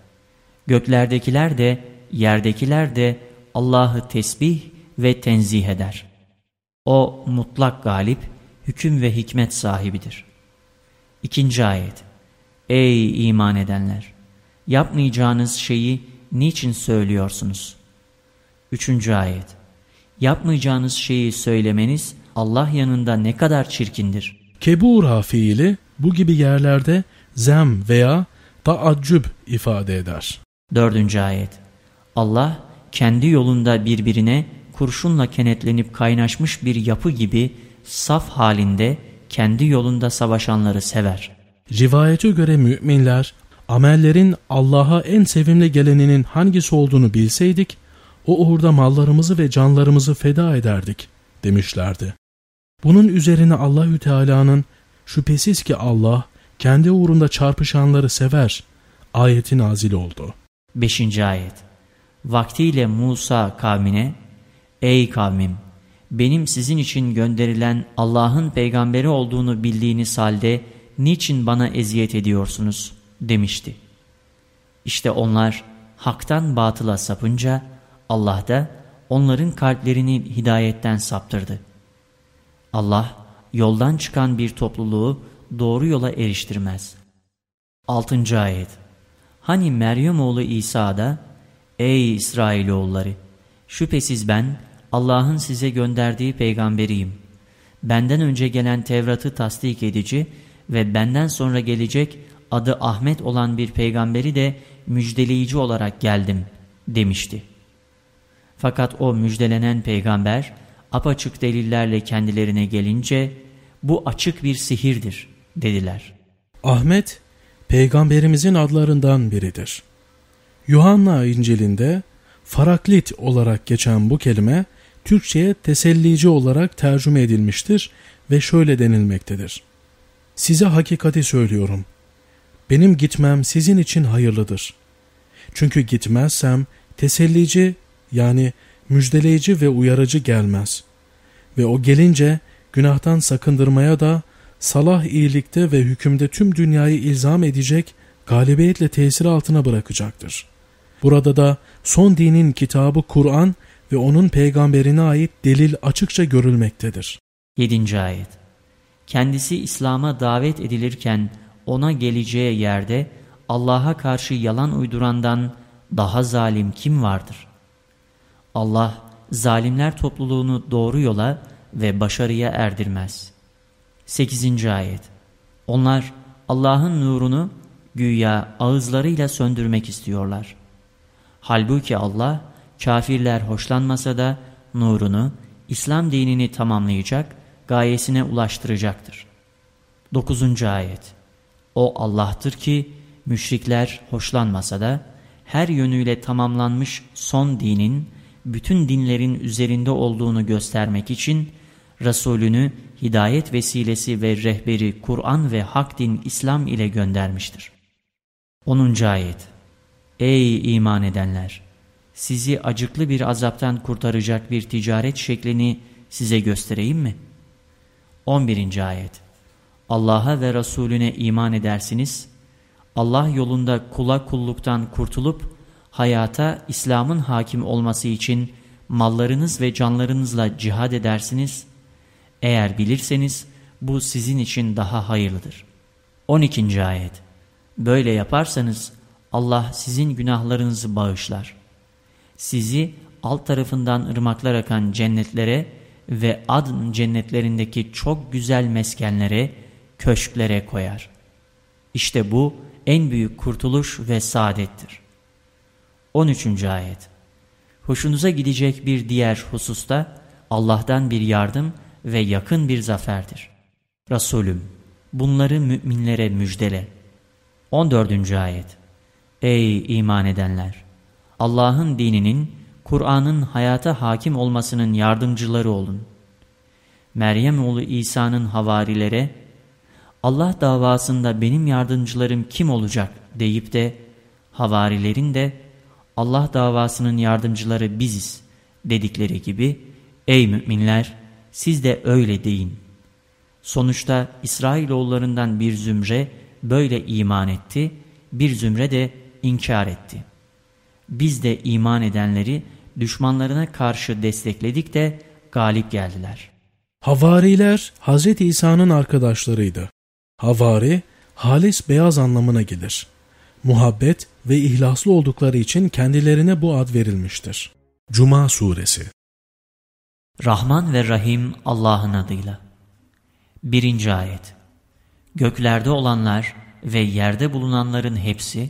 Göklerdekiler de, yerdekiler de Allah'ı tesbih ve tenzih eder. O mutlak galip, hüküm ve hikmet sahibidir. İkinci ayet. Ey iman edenler! Yapmayacağınız şeyi niçin söylüyorsunuz? Üçüncü ayet. Yapmayacağınız şeyi söylemeniz Allah yanında ne kadar çirkindir. Kebura fiili bu gibi yerlerde zem veya taaccüb ifade eder. Dördüncü ayet. Allah kendi yolunda birbirine kurşunla kenetlenip kaynaşmış bir yapı gibi saf halinde kendi yolunda savaşanları sever. Rivayete göre müminler amellerin Allah'a en sevimli geleninin hangisi olduğunu bilseydik o uğurda mallarımızı ve canlarımızı feda ederdik demişlerdi. Bunun üzerine Allahü Teala'nın şüphesiz ki Allah kendi uğrunda çarpışanları sever ayeti nazil oldu. 5. ayet Vaktiyle Musa kavmine Ey kavmim benim sizin için gönderilen Allah'ın peygamberi olduğunu bildiğiniz halde niçin bana eziyet ediyorsunuz demişti. İşte onlar haktan batıla sapınca Allah da onların kalplerini hidayetten saptırdı. Allah yoldan çıkan bir topluluğu doğru yola eriştirmez. 6. Ayet Hani Meryem oğlu İsa da Ey İsrailoğulları! Şüphesiz ben Allah'ın size gönderdiği peygamberiyim. Benden önce gelen Tevrat'ı tasdik edici ve benden sonra gelecek adı Ahmet olan bir peygamberi de müjdeleyici olarak geldim demişti. Fakat o müjdelenen peygamber apaçık delillerle kendilerine gelince bu açık bir sihirdir dediler. Ahmet peygamberimizin adlarından biridir. Yuhanna İncil'inde Faraklit olarak geçen bu kelime Türkçe'ye tesellici olarak tercüme edilmiştir ve şöyle denilmektedir. Size hakikati söylüyorum. Benim gitmem sizin için hayırlıdır. Çünkü gitmezsem tesellici yani müjdeleyici ve uyarıcı gelmez. Ve o gelince günahtan sakındırmaya da salah iyilikte ve hükümde tüm dünyayı ilzam edecek galibiyetle tesir altına bırakacaktır. Burada da son dinin kitabı Kur'an ve onun peygamberine ait delil açıkça görülmektedir. 7. Ayet Kendisi İslam'a davet edilirken ona geleceği yerde Allah'a karşı yalan uydurandan daha zalim kim vardır? Allah zalimler topluluğunu doğru yola ve başarıya erdirmez. 8. Ayet Onlar Allah'ın nurunu güya ağızlarıyla söndürmek istiyorlar. Halbuki Allah kafirler hoşlanmasa da nurunu, İslam dinini tamamlayacak, gayesine ulaştıracaktır. 9. Ayet O Allah'tır ki müşrikler hoşlanmasa da her yönüyle tamamlanmış son dinin bütün dinlerin üzerinde olduğunu göstermek için Resulünü hidayet vesilesi ve rehberi Kur'an ve hak din İslam ile göndermiştir. 10. Ayet Ey iman edenler! Sizi acıklı bir azaptan kurtaracak bir ticaret şeklini size göstereyim mi? 11. Ayet Allah'a ve Resulüne iman edersiniz, Allah yolunda kula kulluktan kurtulup hayata İslam'ın hakim olması için mallarınız ve canlarınızla cihad edersiniz. Eğer bilirseniz bu sizin için daha hayırlıdır. 12. Ayet Böyle yaparsanız Allah sizin günahlarınızı bağışlar. Sizi alt tarafından ırmaklar akan cennetlere ve adın cennetlerindeki çok güzel meskenlere, köşklere koyar. İşte bu en büyük kurtuluş ve saadettir. 13. Ayet Hoşunuza gidecek bir diğer hususta Allah'tan bir yardım ve yakın bir zaferdir. Resulüm bunları müminlere müjdele. 14. Ayet Ey iman edenler! Allah'ın dininin, Kur'an'ın hayata hakim olmasının yardımcıları olun. Meryem oğlu İsa'nın havarilere, Allah davasında benim yardımcılarım kim olacak deyip de, havarilerin de Allah davasının yardımcıları biziz dedikleri gibi, ey müminler siz de öyle deyin. Sonuçta İsrailoğullarından bir zümre böyle iman etti, bir zümre de inkar etti. Biz de iman edenleri düşmanlarına karşı destekledik de galip geldiler. Havariler Hz. İsa'nın arkadaşlarıydı. Havari, halis beyaz anlamına gelir. Muhabbet ve ihlaslı oldukları için kendilerine bu ad verilmiştir. Cuma Suresi Rahman ve Rahim Allah'ın adıyla. Birinci Ayet Göklerde olanlar ve yerde bulunanların hepsi,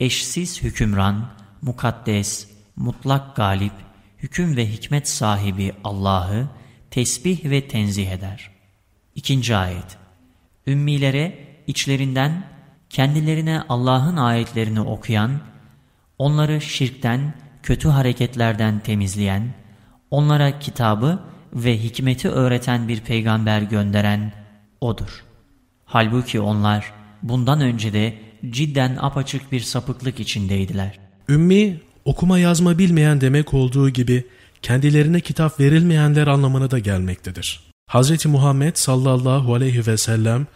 eşsiz hükümran, mukaddes, mutlak galip, hüküm ve hikmet sahibi Allah'ı tesbih ve tenzih eder. İkinci ayet Ümmilere içlerinden kendilerine Allah'ın ayetlerini okuyan, onları şirkten, kötü hareketlerden temizleyen, onlara kitabı ve hikmeti öğreten bir peygamber gönderen O'dur. Halbuki onlar bundan önce de cidden apaçık bir sapıklık içindeydiler. Ümmi, okuma yazma bilmeyen demek olduğu gibi kendilerine kitap verilmeyenler anlamına da gelmektedir. Hz. Muhammed sallallahu aleyhi ve sellem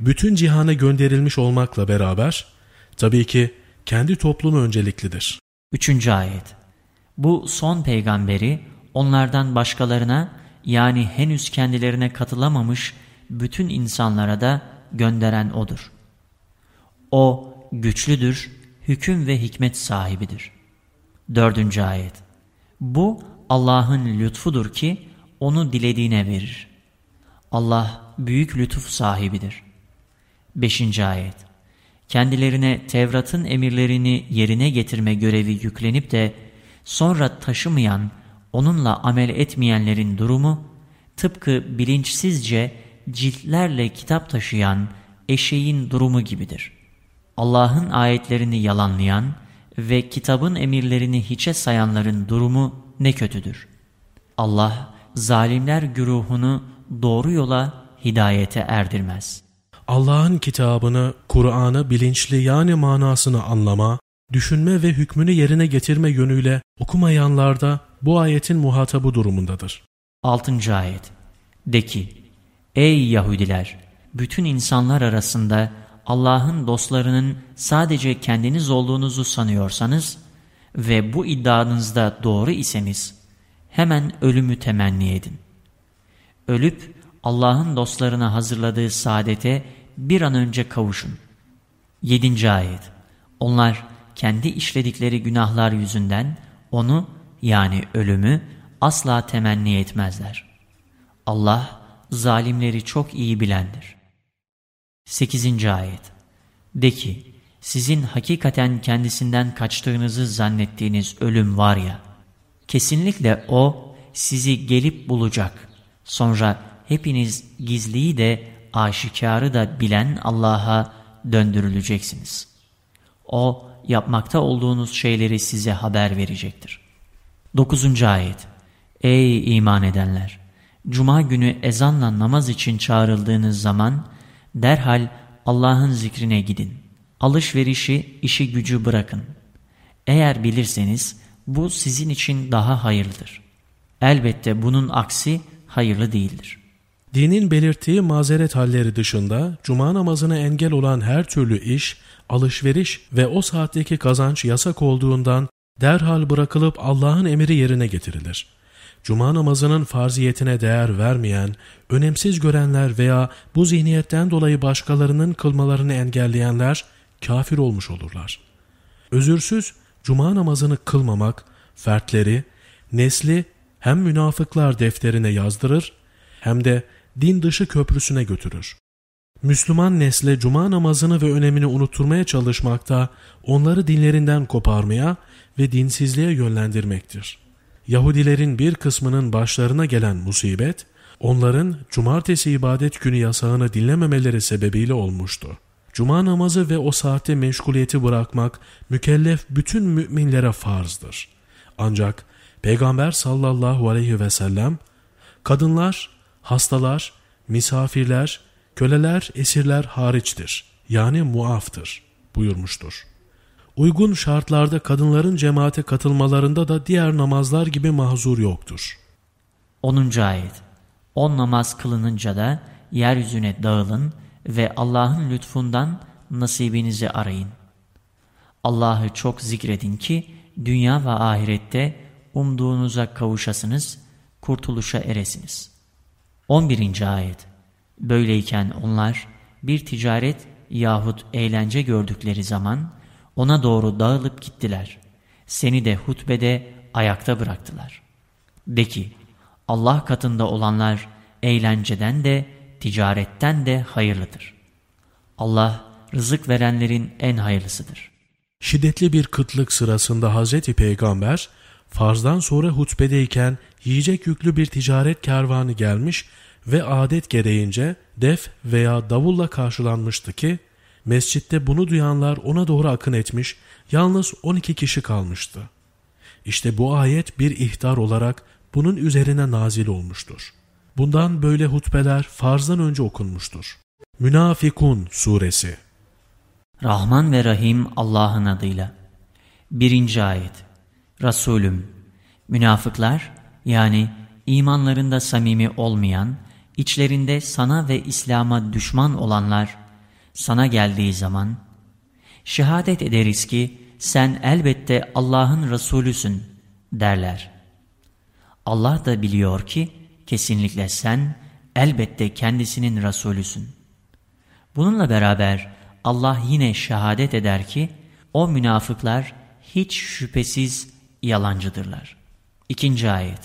bütün cihana gönderilmiş olmakla beraber tabii ki kendi toplumu önceliklidir. Üçüncü ayet Bu son peygamberi onlardan başkalarına yani henüz kendilerine katılamamış bütün insanlara da gönderen O'dur. O güçlüdür, hüküm ve hikmet sahibidir. Dördüncü ayet Bu Allah'ın lütfudur ki onu dilediğine verir. Allah büyük lütuf sahibidir. Beşinci ayet Kendilerine Tevrat'ın emirlerini yerine getirme görevi yüklenip de sonra taşımayan, onunla amel etmeyenlerin durumu tıpkı bilinçsizce ciltlerle kitap taşıyan eşeğin durumu gibidir. Allah'ın ayetlerini yalanlayan ve kitabın emirlerini hiçe sayanların durumu ne kötüdür. Allah zalimler güruhunu doğru yola hidayete erdirmez. Allah'ın kitabını, Kur'an'ı bilinçli yani manasını anlama, düşünme ve hükmünü yerine getirme yönüyle okumayanlar da bu ayetin muhatabı durumundadır. 6. Ayet De ki, Ey Yahudiler! Bütün insanlar arasında Allah'ın dostlarının sadece kendiniz olduğunuzu sanıyorsanız ve bu iddianızda doğru iseniz hemen ölümü temenni edin. Ölüp Allah'ın dostlarına hazırladığı saadete bir an önce kavuşun. 7. Ayet Onlar kendi işledikleri günahlar yüzünden onu yani ölümü asla temenni etmezler. Allah zalimleri çok iyi bilendir. 8. Ayet De ki, sizin hakikaten kendisinden kaçtığınızı zannettiğiniz ölüm var ya, kesinlikle o sizi gelip bulacak. Sonra hepiniz gizliyi de aşikarı da bilen Allah'a döndürüleceksiniz. O yapmakta olduğunuz şeyleri size haber verecektir. 9. Ayet Ey iman edenler! Cuma günü ezanla namaz için çağrıldığınız zaman derhal Allah'ın zikrine gidin. Alışverişi, işi gücü bırakın. Eğer bilirseniz bu sizin için daha hayırlıdır. Elbette bunun aksi hayırlı değildir. Dinin belirttiği mazeret halleri dışında cuma namazına engel olan her türlü iş, alışveriş ve o saatteki kazanç yasak olduğundan derhal bırakılıp Allah'ın emri yerine getirilir. Cuma namazının farziyetine değer vermeyen, önemsiz görenler veya bu zihniyetten dolayı başkalarının kılmalarını engelleyenler kafir olmuş olurlar. Özürsüz cuma namazını kılmamak, fertleri, nesli hem münafıklar defterine yazdırır hem de din dışı köprüsüne götürür. Müslüman nesle cuma namazını ve önemini unutturmaya çalışmakta, onları dinlerinden koparmaya ve dinsizliğe yönlendirmektir. Yahudilerin bir kısmının başlarına gelen musibet, onların cumartesi ibadet günü yasağını dinlememeleri sebebiyle olmuştu. Cuma namazı ve o saatte meşguliyeti bırakmak mükellef bütün müminlere farzdır. Ancak Peygamber sallallahu aleyhi ve sellem, kadınlar, hastalar, misafirler, köleler, esirler hariçtir. Yani muaftır buyurmuştur. Uygun şartlarda kadınların cemaate katılmalarında da diğer namazlar gibi mahzur yoktur. 10. Ayet On namaz kılınınca da yeryüzüne dağılın ve Allah'ın lütfundan nasibinizi arayın. Allah'ı çok zikredin ki dünya ve ahirette umduğunuza kavuşasınız, kurtuluşa eresiniz. 11. Ayet Böyleyken onlar bir ticaret yahut eğlence gördükleri zaman ona doğru dağılıp gittiler. Seni de hutbede ayakta bıraktılar. De ki, Allah katında olanlar eğlenceden de ticaretten de hayırlıdır. Allah rızık verenlerin en hayırlısıdır. Şiddetli bir kıtlık sırasında Hazreti Peygamber farzdan sonra hutbedeyken yiyecek yüklü bir ticaret kervanı gelmiş ve adet gereğince def veya davulla karşılanmıştı ki Mescitte bunu duyanlar ona doğru akın etmiş, yalnız 12 kişi kalmıştı. İşte bu ayet bir ihtar olarak bunun üzerine nazil olmuştur. Bundan böyle hutbeler farzdan önce okunmuştur. Münafikun Suresi Rahman ve Rahim Allah'ın adıyla. Birinci ayet Resulüm, münafıklar yani imanlarında samimi olmayan, içlerinde sana ve İslam'a düşman olanlar sana geldiği zaman, şehadet ederiz ki sen elbette Allah'ın Resulüsün derler. Allah da biliyor ki kesinlikle sen elbette kendisinin Resulüsün. Bununla beraber Allah yine şehadet eder ki o münafıklar hiç şüphesiz yalancıdırlar. İkinci ayet.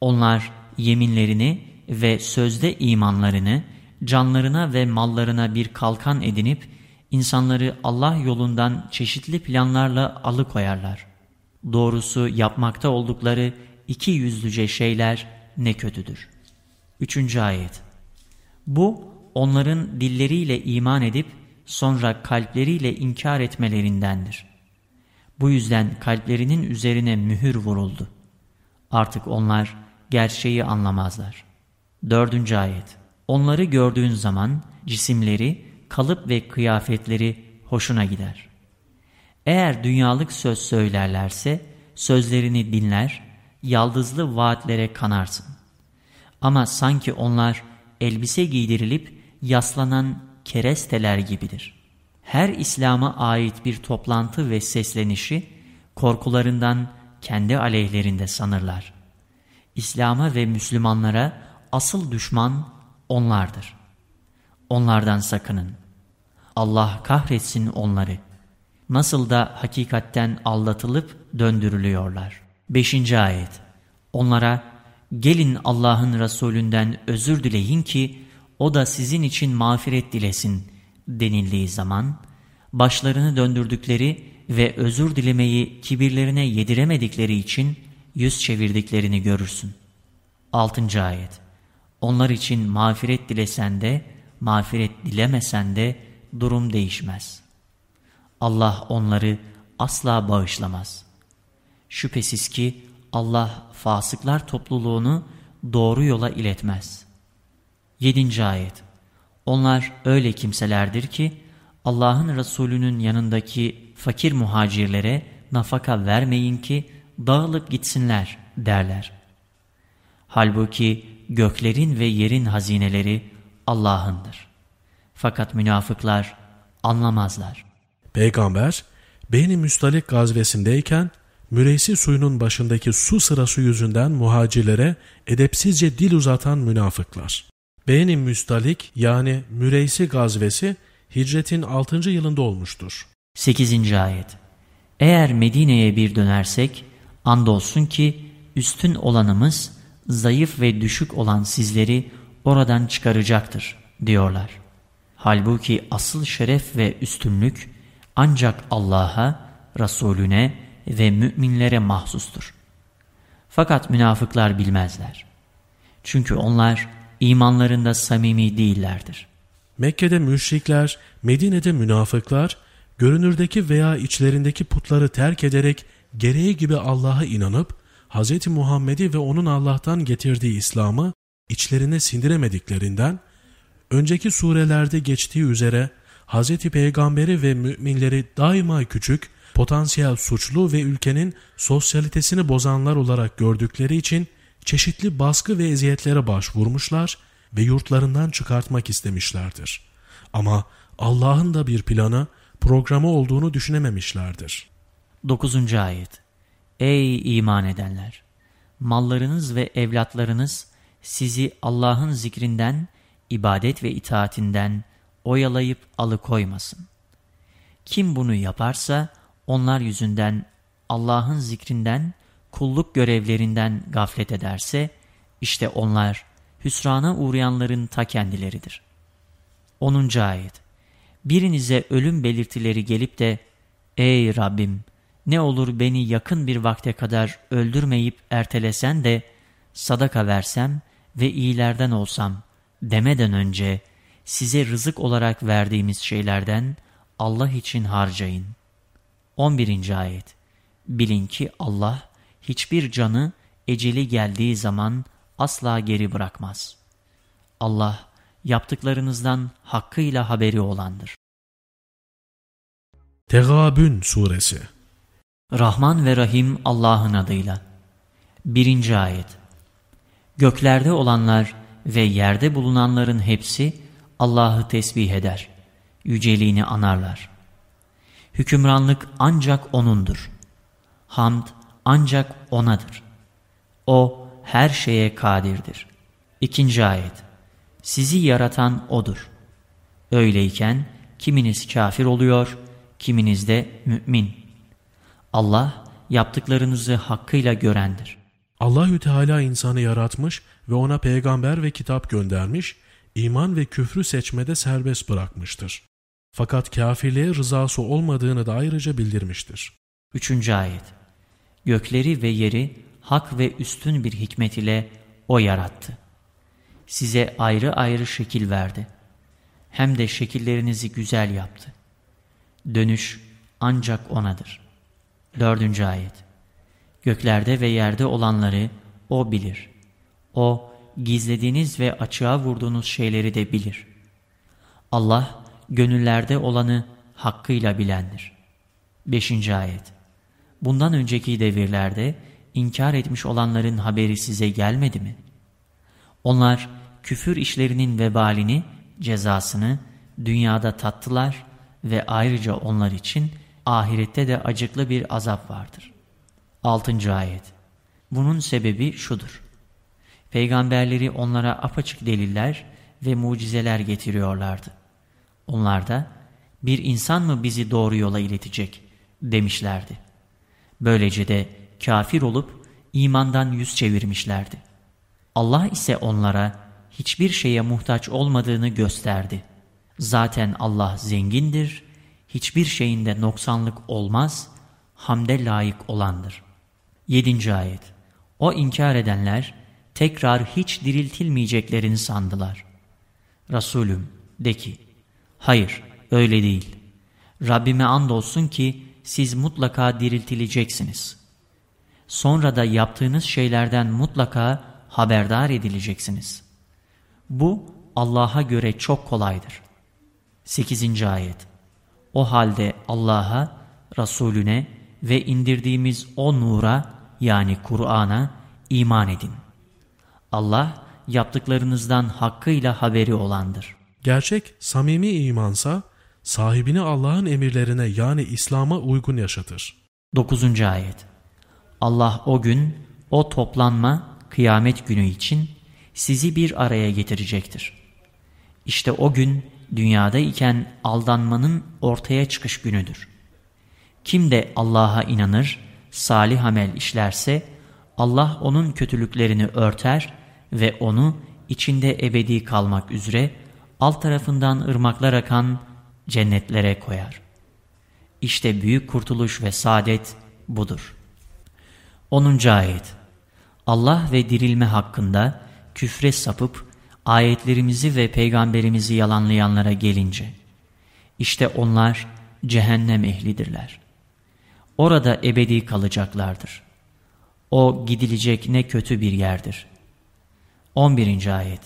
Onlar yeminlerini ve sözde imanlarını canlarına ve mallarına bir kalkan edinip insanları Allah yolundan çeşitli planlarla alıkoyarlar. Doğrusu yapmakta oldukları iki yüzlüce şeyler ne kötüdür. Üçüncü ayet. Bu onların dilleriyle iman edip sonra kalpleriyle inkar etmelerindendir. Bu yüzden kalplerinin üzerine mühür vuruldu. Artık onlar gerçeği anlamazlar. Dördüncü ayet. Onları gördüğün zaman cisimleri, kalıp ve kıyafetleri hoşuna gider. Eğer dünyalık söz söylerlerse sözlerini dinler, yaldızlı vaatlere kanarsın. Ama sanki onlar elbise giydirilip yaslanan keresteler gibidir. Her İslam'a ait bir toplantı ve seslenişi korkularından kendi aleyhlerinde sanırlar. İslam'a ve Müslümanlara asıl düşman onlardır. Onlardan sakının. Allah kahretsin onları. Nasıl da hakikatten aldatılıp döndürülüyorlar. 5. Ayet Onlara gelin Allah'ın Resulünden özür dileyin ki o da sizin için mağfiret dilesin denildiği zaman başlarını döndürdükleri ve özür dilemeyi kibirlerine yediremedikleri için yüz çevirdiklerini görürsün. 6. Ayet Onlar için mağfiret dilesen de, mağfiret dilemesen de durum değişmez. Allah onları asla bağışlamaz. Şüphesiz ki Allah fasıklar topluluğunu doğru yola iletmez. 7. Ayet Onlar öyle kimselerdir ki Allah'ın Resulü'nün yanındaki fakir muhacirlere nafaka vermeyin ki dağılıp gitsinler derler. Halbuki göklerin ve yerin hazineleri Allah'ındır. Fakat münafıklar anlamazlar. Peygamber Beni Müstalik gazvesindeyken Müreysi suyunun başındaki su sırası yüzünden muhacirlere edepsizce dil uzatan münafıklar. Beni Müstalik yani Müreysi gazvesi hicretin 6. yılında olmuştur. 8. Ayet Eğer Medine'ye bir dönersek andolsun ki üstün olanımız zayıf ve düşük olan sizleri oradan çıkaracaktır diyorlar. Halbuki asıl şeref ve üstünlük ancak Allah'a, Resulüne ve müminlere mahsustur. Fakat münafıklar bilmezler. Çünkü onlar imanlarında samimi değillerdir. Mekke'de müşrikler, Medine'de münafıklar, görünürdeki veya içlerindeki putları terk ederek gereği gibi Allah'a inanıp, Hz. Muhammed'i ve onun Allah'tan getirdiği İslam'ı içlerine sindiremediklerinden, önceki surelerde geçtiği üzere Hz. Peygamberi ve müminleri daima küçük, potansiyel suçlu ve ülkenin sosyalitesini bozanlar olarak gördükleri için çeşitli baskı ve eziyetlere başvurmuşlar ve yurtlarından çıkartmak istemişlerdir. Ama Allah'ın da bir planı, programı olduğunu düşünememişlerdir. 9. Ayet Ey iman edenler! Mallarınız ve evlatlarınız sizi Allah'ın zikrinden, ibadet ve itaatinden oyalayıp alıkoymasın. Kim bunu yaparsa onlar yüzünden Allah'ın zikrinden, kulluk görevlerinden gaflet ederse, işte onlar hüsrana uğrayanların ta kendileridir. 10. Ayet Birinize ölüm belirtileri gelip de, Ey Rabbim! Ne olur beni yakın bir vakte kadar öldürmeyip ertelesen de, sadaka versem ve iyilerden olsam demeden önce, size rızık olarak verdiğimiz şeylerden Allah için harcayın. 11. Ayet Bilin ki Allah hiçbir canı eceli geldiği zaman asla geri bırakmaz. Allah yaptıklarınızdan hakkıyla haberi olandır. Tegabün Suresi Rahman ve Rahim Allah'ın adıyla. 1. Ayet Göklerde olanlar ve yerde bulunanların hepsi Allah'ı tesbih eder, yüceliğini anarlar. Hükümranlık ancak O'nundur. Hamd ancak O'nadır. O her şeye kadirdir. İkinci ayet. Sizi yaratan O'dur. Öyleyken kiminiz kafir oluyor, kiminiz de mümin. Allah yaptıklarınızı hakkıyla görendir. Allahü Teala insanı yaratmış ve ona peygamber ve kitap göndermiş, iman ve küfrü seçmede serbest bırakmıştır. Fakat kafirliğe rızası olmadığını da ayrıca bildirmiştir. Üçüncü ayet. Gökleri ve yeri hak ve üstün bir hikmet ile O yarattı. Size ayrı ayrı şekil verdi. Hem de şekillerinizi güzel yaptı. Dönüş ancak O'nadır. Dördüncü ayet. Göklerde ve yerde olanları O bilir. O, gizlediğiniz ve açığa vurduğunuz şeyleri de bilir. Allah, gönüllerde olanı hakkıyla bilendir. Beşinci ayet. Bundan önceki devirlerde inkar etmiş olanların haberi size gelmedi mi? Onlar küfür işlerinin vebalini, cezasını dünyada tattılar ve ayrıca onlar için ahirette de acıklı bir azap vardır. 6. Ayet Bunun sebebi şudur. Peygamberleri onlara apaçık deliller ve mucizeler getiriyorlardı. Onlar da bir insan mı bizi doğru yola iletecek demişlerdi. Böylece de kafir olup imandan yüz çevirmişlerdi. Allah ise onlara hiçbir şeye muhtaç olmadığını gösterdi. Zaten Allah zengindir, hiçbir şeyinde noksanlık olmaz, hamde layık olandır. 7. Ayet O inkar edenler tekrar hiç diriltilmeyeceklerini sandılar. Resulüm de ki, hayır öyle değil. Rabbime andolsun ki siz mutlaka diriltileceksiniz. Sonra da yaptığınız şeylerden mutlaka haberdar edileceksiniz. Bu Allah'a göre çok kolaydır. 8. Ayet O halde Allah'a, Resulüne ve indirdiğimiz o nura yani Kur'an'a iman edin. Allah yaptıklarınızdan hakkıyla haberi olandır. Gerçek samimi imansa sahibini Allah'ın emirlerine yani İslam'a uygun yaşatır. 9. Ayet Allah o gün, o toplanma, kıyamet günü için sizi bir araya getirecektir. İşte o gün dünyada iken aldanmanın ortaya çıkış günüdür. Kim de Allah'a inanır, salih amel işlerse Allah onun kötülüklerini örter ve onu içinde ebedi kalmak üzere alt tarafından ırmaklar akan cennetlere koyar. İşte büyük kurtuluş ve saadet budur. 10. Ayet Allah ve dirilme hakkında küfre sapıp ayetlerimizi ve peygamberimizi yalanlayanlara gelince, işte onlar cehennem ehlidirler. Orada ebedi kalacaklardır. O gidilecek ne kötü bir yerdir. 11. Ayet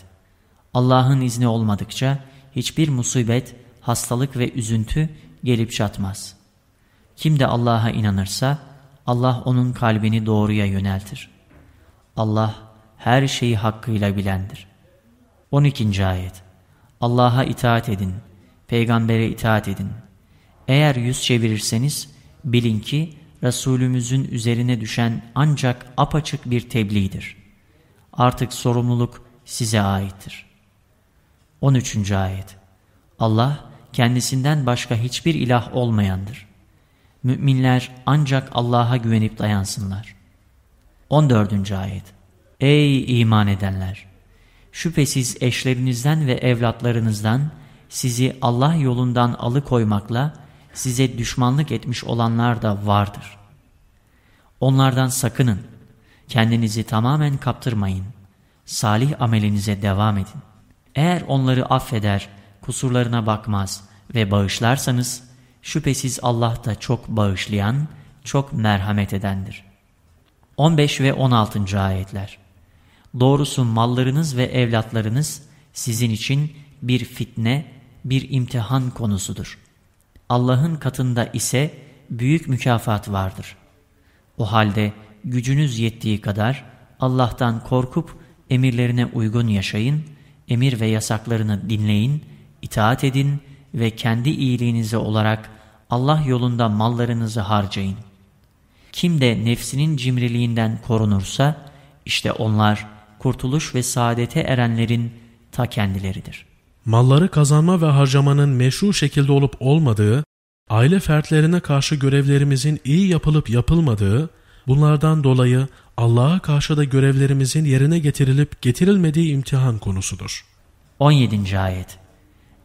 Allah'ın izni olmadıkça hiçbir musibet, hastalık ve üzüntü gelip çatmaz. Kim de Allah'a inanırsa Allah onun kalbini doğruya yöneltir. Allah her şeyi hakkıyla bilendir. 12. Ayet Allah'a itaat edin, peygambere itaat edin. Eğer yüz çevirirseniz bilin ki Resulümüzün üzerine düşen ancak apaçık bir tebliğdir. Artık sorumluluk size aittir. 13. Ayet Allah kendisinden başka hiçbir ilah olmayandır. Müminler ancak Allah'a güvenip dayansınlar. 14. Ayet Ey iman edenler! Şüphesiz eşlerinizden ve evlatlarınızdan sizi Allah yolundan alıkoymakla size düşmanlık etmiş olanlar da vardır. Onlardan sakının, kendinizi tamamen kaptırmayın, salih amelinize devam edin. Eğer onları affeder, kusurlarına bakmaz ve bağışlarsanız, şüphesiz Allah da çok bağışlayan, çok merhamet edendir. 15 ve 16. Ayetler Doğrusu mallarınız ve evlatlarınız sizin için bir fitne, bir imtihan konusudur. Allah'ın katında ise büyük mükafat vardır. O halde gücünüz yettiği kadar Allah'tan korkup emirlerine uygun yaşayın, emir ve yasaklarını dinleyin, itaat edin ve kendi iyiliğinize olarak Allah yolunda mallarınızı harcayın. Kim de nefsinin cimriliğinden korunursa, işte onlar kurtuluş ve saadete erenlerin ta kendileridir. Malları kazanma ve harcamanın meşru şekilde olup olmadığı, aile fertlerine karşı görevlerimizin iyi yapılıp yapılmadığı, bunlardan dolayı Allah'a karşı da görevlerimizin yerine getirilip getirilmediği imtihan konusudur. 17. Ayet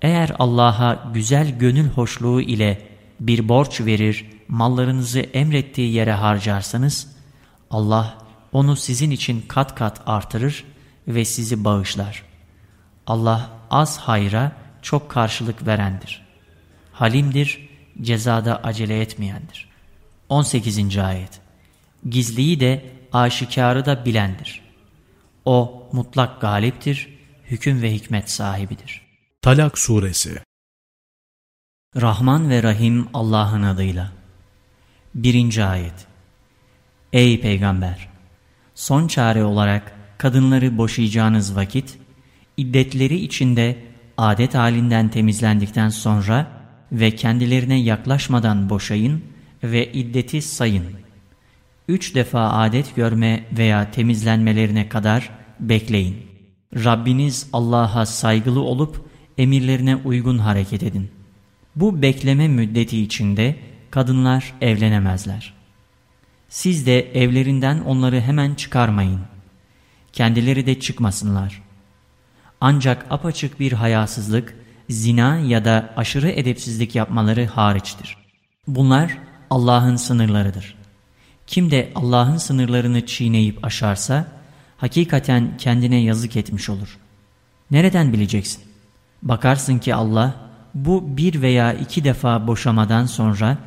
Eğer Allah'a güzel gönül hoşluğu ile bir borç verir, mallarınızı emrettiği yere harcarsanız, Allah onu sizin için kat kat artırır ve sizi bağışlar. Allah az hayra çok karşılık verendir. Halimdir, cezada acele etmeyendir. 18. Ayet Gizliyi de aşikarı da bilendir. O mutlak galiptir, hüküm ve hikmet sahibidir. Talak Suresi Rahman ve Rahim Allah'ın adıyla. 1. Ayet Ey Peygamber! Son çare olarak kadınları boşayacağınız vakit, iddetleri içinde adet halinden temizlendikten sonra ve kendilerine yaklaşmadan boşayın ve iddeti sayın. Üç defa adet görme veya temizlenmelerine kadar bekleyin. Rabbiniz Allah'a saygılı olup emirlerine uygun hareket edin. Bu bekleme müddeti içinde kadınlar evlenemezler. Siz de evlerinden onları hemen çıkarmayın. Kendileri de çıkmasınlar. Ancak apaçık bir hayasızlık, zina ya da aşırı edepsizlik yapmaları hariçtir. Bunlar Allah'ın sınırlarıdır. Kim de Allah'ın sınırlarını çiğneyip aşarsa, hakikaten kendine yazık etmiş olur. Nereden bileceksin? Bakarsın ki Allah, bu bir veya iki defa boşamadan sonra,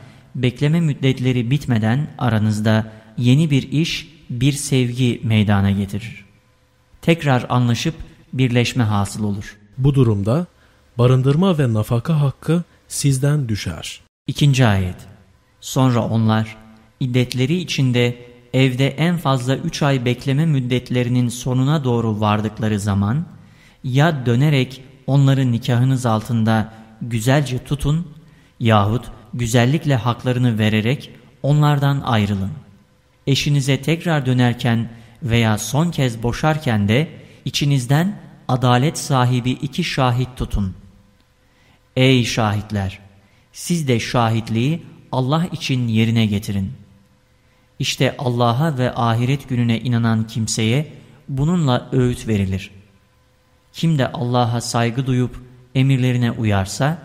bekleme müddetleri bitmeden aranızda yeni bir iş, bir sevgi meydana getirir. Tekrar anlaşıp birleşme hasıl olur. Bu durumda barındırma ve nafaka hakkı sizden düşer. İkinci ayet. Sonra onlar iddetleri içinde evde en fazla üç ay bekleme müddetlerinin sonuna doğru vardıkları zaman ya dönerek onları nikahınız altında güzelce tutun yahut güzellikle haklarını vererek onlardan ayrılın. Eşinize tekrar dönerken veya son kez boşarken de içinizden adalet sahibi iki şahit tutun. Ey şahitler! Siz de şahitliği Allah için yerine getirin. İşte Allah'a ve ahiret gününe inanan kimseye bununla öğüt verilir. Kim de Allah'a saygı duyup emirlerine uyarsa,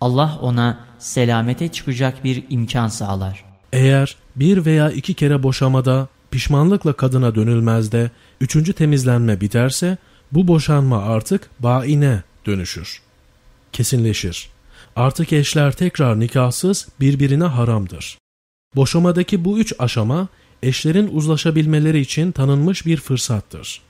Allah ona selamete çıkacak bir imkan sağlar. Eğer bir veya iki kere boşamada pişmanlıkla kadına dönülmez de üçüncü temizlenme biterse bu boşanma artık baine dönüşür. Kesinleşir. Artık eşler tekrar nikahsız birbirine haramdır. Boşamadaki bu üç aşama eşlerin uzlaşabilmeleri için tanınmış bir fırsattır.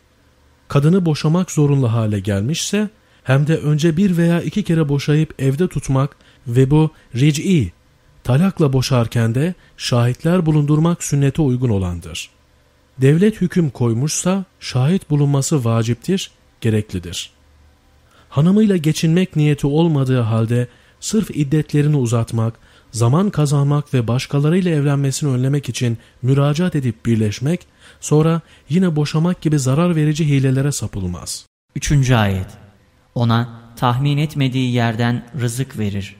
Kadını boşamak zorunlu hale gelmişse hem de önce bir veya iki kere boşayıp evde tutmak ve bu ric'i, talakla boşarken de şahitler bulundurmak sünnete uygun olandır. Devlet hüküm koymuşsa şahit bulunması vaciptir, gereklidir. Hanımıyla geçinmek niyeti olmadığı halde sırf iddetlerini uzatmak, zaman kazanmak ve başkalarıyla evlenmesini önlemek için müracaat edip birleşmek, sonra yine boşamak gibi zarar verici hilelere sapılmaz. Üçüncü ayet Ona tahmin etmediği yerden rızık verir.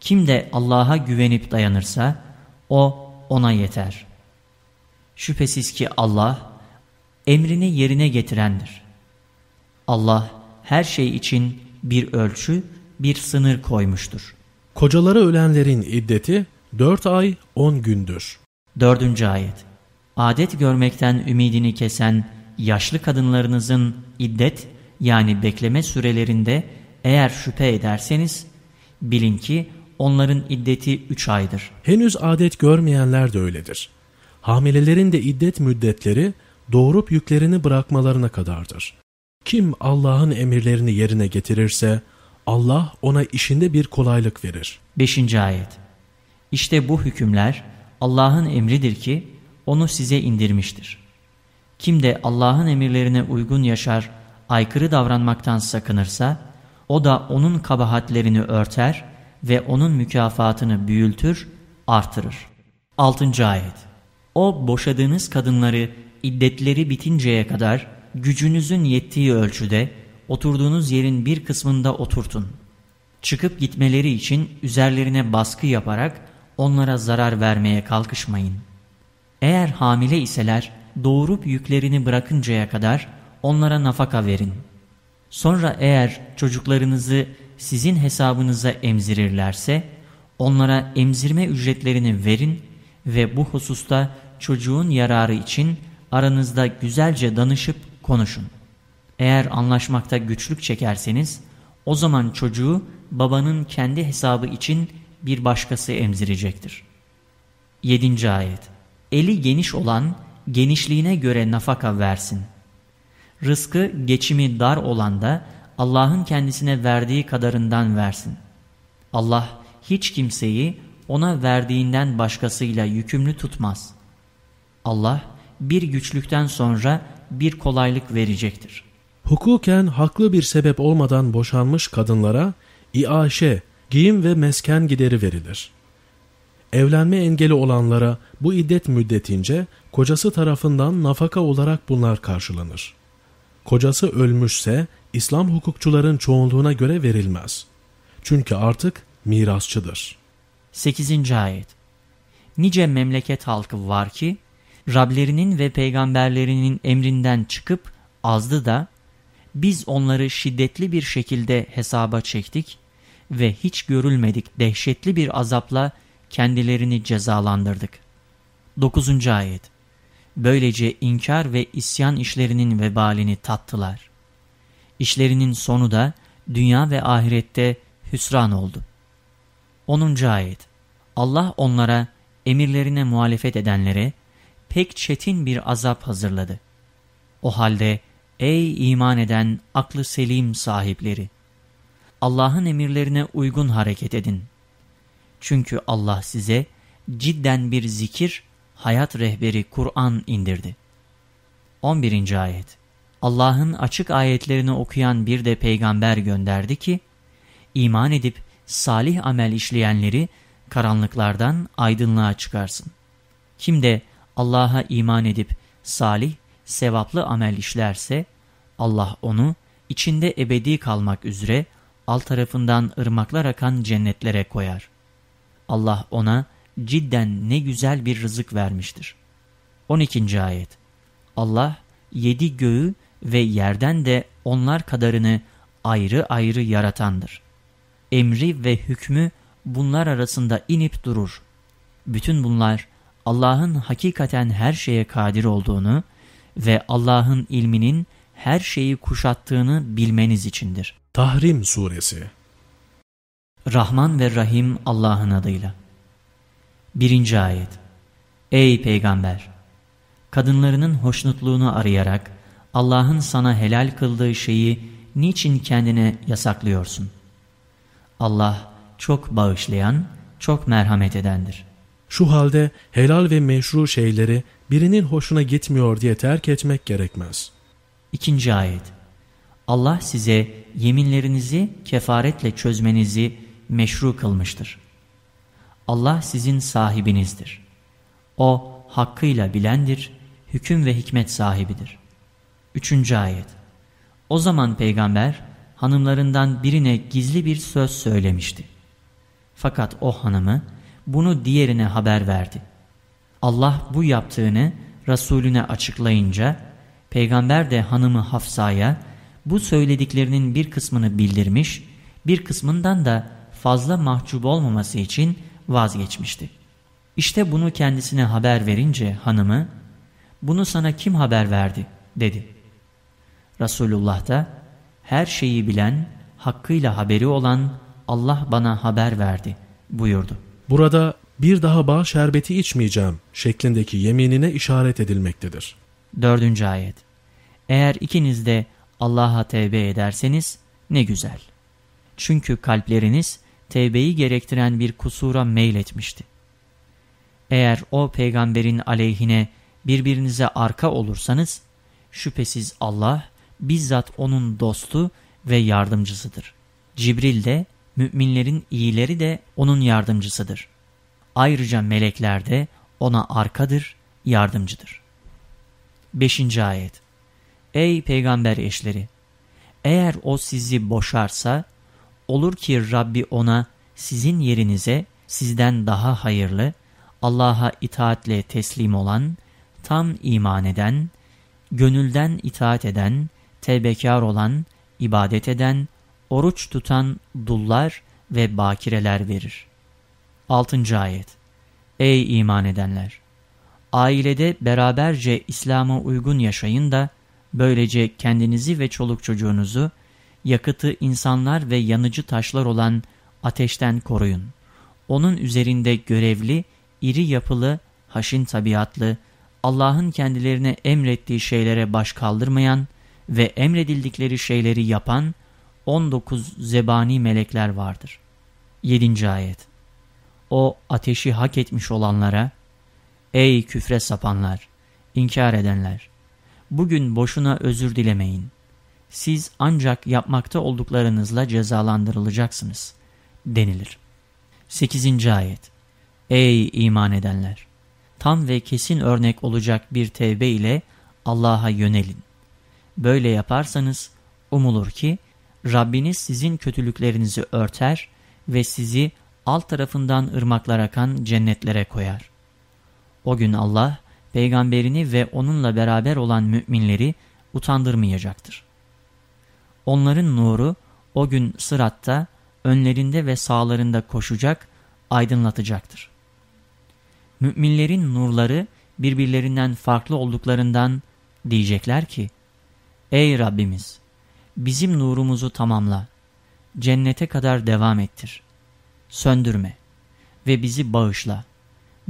Kim de Allah'a güvenip dayanırsa, o ona yeter. Şüphesiz ki Allah, emrini yerine getirendir. Allah, her şey için bir ölçü, bir sınır koymuştur. Kocaları ölenlerin iddeti 4 ay 10 gündür. Dördüncü ayet Adet görmekten ümidini kesen yaşlı kadınlarınızın iddet yani bekleme sürelerinde eğer şüphe ederseniz bilin ki onların iddeti 3 aydır. Henüz adet görmeyenler de öyledir. Hamilelerin de iddet müddetleri doğurup yüklerini bırakmalarına kadardır. Kim Allah'ın emirlerini yerine getirirse Allah ona işinde bir kolaylık verir. 5. Ayet İşte bu hükümler Allah'ın emridir ki onu size indirmiştir. Kim de Allah'ın emirlerine uygun yaşar, aykırı davranmaktan sakınırsa, o da onun kabahatlerini örter ve onun mükafatını büyültür, artırır. 6. Ayet O boşadığınız kadınları iddetleri bitinceye kadar gücünüzün yettiği ölçüde oturduğunuz yerin bir kısmında oturtun. Çıkıp gitmeleri için üzerlerine baskı yaparak onlara zarar vermeye kalkışmayın. Eğer hamile iseler doğurup yüklerini bırakıncaya kadar onlara nafaka verin. Sonra eğer çocuklarınızı sizin hesabınıza emzirirlerse onlara emzirme ücretlerini verin ve bu hususta çocuğun yararı için aranızda güzelce danışıp konuşun. Eğer anlaşmakta güçlük çekerseniz o zaman çocuğu babanın kendi hesabı için bir başkası emzirecektir. 7. Ayet Eli geniş olan genişliğine göre nafaka versin. Rızkı geçimi dar olan da Allah'ın kendisine verdiği kadarından versin. Allah hiç kimseyi ona verdiğinden başkasıyla yükümlü tutmaz. Allah bir güçlükten sonra bir kolaylık verecektir. Hukuken haklı bir sebep olmadan boşanmış kadınlara iaşe, giyim ve mesken gideri verilir. Evlenme engeli olanlara bu iddet müddetince kocası tarafından nafaka olarak bunlar karşılanır. Kocası ölmüşse İslam hukukçuların çoğunluğuna göre verilmez. Çünkü artık mirasçıdır. 8. Ayet Nice memleket halkı var ki, Rablerinin ve peygamberlerinin emrinden çıkıp azdı da, biz onları şiddetli bir şekilde hesaba çektik ve hiç görülmedik dehşetli bir azapla kendilerini cezalandırdık. 9. Ayet Böylece inkar ve isyan işlerinin vebalini tattılar. İşlerinin sonu da dünya ve ahirette hüsran oldu. 10. Ayet Allah onlara, emirlerine muhalefet edenlere pek çetin bir azap hazırladı. O halde ey iman eden aklı selim sahipleri! Allah'ın emirlerine uygun hareket edin. Çünkü Allah size cidden bir zikir, hayat rehberi Kur'an indirdi. 11. Ayet Allah'ın açık ayetlerini okuyan bir de peygamber gönderdi ki, iman edip salih amel işleyenleri karanlıklardan aydınlığa çıkarsın. Kim de Allah'a iman edip salih, sevaplı amel işlerse, Allah onu içinde ebedi kalmak üzere alt tarafından ırmaklar akan cennetlere koyar. Allah ona cidden ne güzel bir rızık vermiştir. 12. Ayet Allah yedi göğü ve yerden de onlar kadarını ayrı ayrı yaratandır. Emri ve hükmü bunlar arasında inip durur. Bütün bunlar Allah'ın hakikaten her şeye kadir olduğunu ve Allah'ın ilminin her şeyi kuşattığını bilmeniz içindir. Tahrim Suresi Rahman ve Rahim Allah'ın adıyla. Birinci Ayet Ey Peygamber! Kadınlarının hoşnutluğunu arayarak Allah'ın sana helal kıldığı şeyi niçin kendine yasaklıyorsun? Allah çok bağışlayan, çok merhamet edendir. Şu halde helal ve meşru şeyleri birinin hoşuna gitmiyor diye terk etmek gerekmez. İkinci ayet Allah size yeminlerinizi kefaretle çözmenizi meşru kılmıştır. Allah sizin sahibinizdir. O hakkıyla bilendir, hüküm ve hikmet sahibidir. Üçüncü ayet O zaman peygamber hanımlarından birine gizli bir söz söylemişti. Fakat o hanımı bunu diğerine haber verdi. Allah bu yaptığını Resulüne açıklayınca peygamber de hanımı Hafsa'ya bu söylediklerinin bir kısmını bildirmiş, bir kısmından da fazla mahcup olmaması için vazgeçmişti. İşte bunu kendisine haber verince hanımı, bunu sana kim haber verdi dedi. Resulullah da her şeyi bilen, hakkıyla haberi olan Allah bana haber verdi buyurdu. Burada bir daha bağ şerbeti içmeyeceğim şeklindeki yeminine işaret edilmektedir. Dördüncü ayet. Eğer ikiniz de Allah'a tevbe ederseniz ne güzel. Çünkü kalpleriniz tevbeyi gerektiren bir kusura meyletmişti. Eğer o peygamberin aleyhine birbirinize arka olursanız şüphesiz Allah bizzat onun dostu ve yardımcısıdır. Cibril de müminlerin iyileri de onun yardımcısıdır. Ayrıca melekler de ona arkadır, yardımcıdır. 5. Ayet Ey peygamber eşleri! Eğer o sizi boşarsa, olur ki Rabbi ona sizin yerinize sizden daha hayırlı, Allah'a itaatle teslim olan, tam iman eden, gönülden itaat eden, tevbekar olan, ibadet eden, oruç tutan dullar ve bakireler verir. 6. Ayet Ey iman edenler! Ailede beraberce İslam'a uygun yaşayın da, böylece kendinizi ve çoluk çocuğunuzu, yakıtı insanlar ve yanıcı taşlar olan ateşten koruyun. Onun üzerinde görevli, iri yapılı, haşin tabiatlı, Allah'ın kendilerine emrettiği şeylere baş kaldırmayan ve emredildikleri şeyleri yapan 19 zebani melekler vardır. 7. Ayet O ateşi hak etmiş olanlara, Ey küfre sapanlar, inkar edenler! Bugün boşuna özür dilemeyin. Siz ancak yapmakta olduklarınızla cezalandırılacaksınız, denilir. 8. Ayet Ey iman edenler! Tam ve kesin örnek olacak bir tevbe ile Allah'a yönelin. Böyle yaparsanız umulur ki Rabbiniz sizin kötülüklerinizi örter ve sizi alt tarafından ırmaklar akan cennetlere koyar. O gün Allah peygamberini ve onunla beraber olan müminleri utandırmayacaktır. Onların nuru o gün sıratta önlerinde ve sağlarında koşacak, aydınlatacaktır. Müminlerin nurları birbirlerinden farklı olduklarından diyecekler ki, Ey Rabbimiz! Bizim nurumuzu tamamla, cennete kadar devam ettir, söndürme ve bizi bağışla.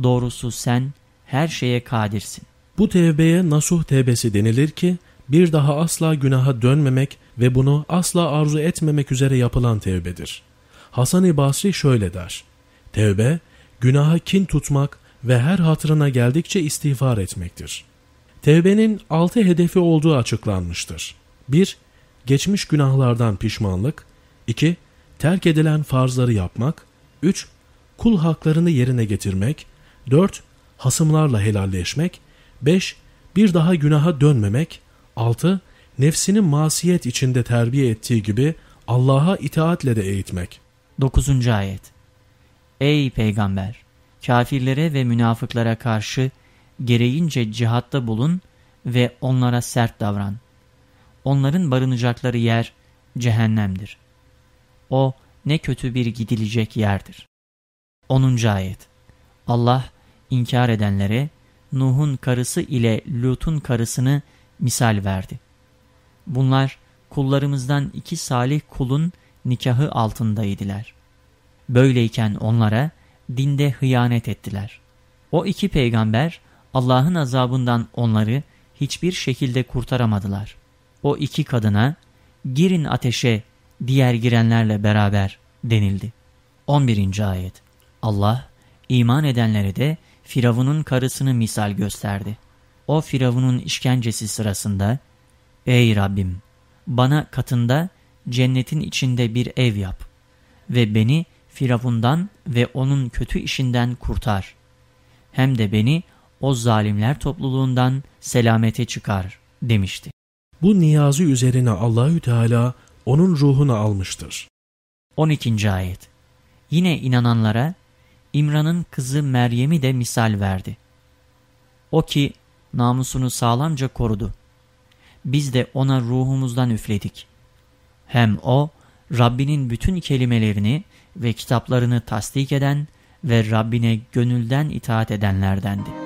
Doğrusu sen her şeye kadirsin. Bu tevbeye nasuh tevbesi denilir ki, bir daha asla günaha dönmemek ve bunu asla arzu etmemek üzere yapılan tevbedir. Hasan-ı Basri şöyle der. Tevbe, günaha kin tutmak ve her hatırına geldikçe istiğfar etmektir. Tevbenin altı hedefi olduğu açıklanmıştır. 1- Geçmiş günahlardan pişmanlık 2- Terk edilen farzları yapmak 3- Kul haklarını yerine getirmek 4- Hasımlarla helalleşmek 5- Bir daha günaha dönmemek 6- Nefsinin masiyet içinde terbiye ettiği gibi Allah'a itaatle de eğitmek. 9. Ayet Ey Peygamber! Kafirlere ve münafıklara karşı gereğince cihatta bulun ve onlara sert davran. Onların barınacakları yer cehennemdir. O ne kötü bir gidilecek yerdir. 10. Ayet Allah inkar edenlere Nuh'un karısı ile Lut'un karısını misal verdi. Bunlar kullarımızdan iki salih kulun nikahı altındaydılar. Böyleyken onlara dinde hıyanet ettiler. O iki peygamber Allah'ın azabından onları hiçbir şekilde kurtaramadılar. O iki kadına girin ateşe diğer girenlerle beraber denildi. 11. Ayet Allah iman edenlere de Firavun'un karısını misal gösterdi. O Firavun'un işkencesi sırasında Ey Rabbim bana katında cennetin içinde bir ev yap ve beni Firavundan ve onun kötü işinden kurtar. Hem de beni o zalimler topluluğundan selamete çıkar demişti. Bu niyazı üzerine Allahü Teala onun ruhunu almıştır. 12. Ayet Yine inananlara İmran'ın kızı Meryem'i de misal verdi. O ki namusunu sağlamca korudu. Biz de ona ruhumuzdan üfledik. Hem o Rabbinin bütün kelimelerini ve kitaplarını tasdik eden ve Rabbine gönülden itaat edenlerdendi.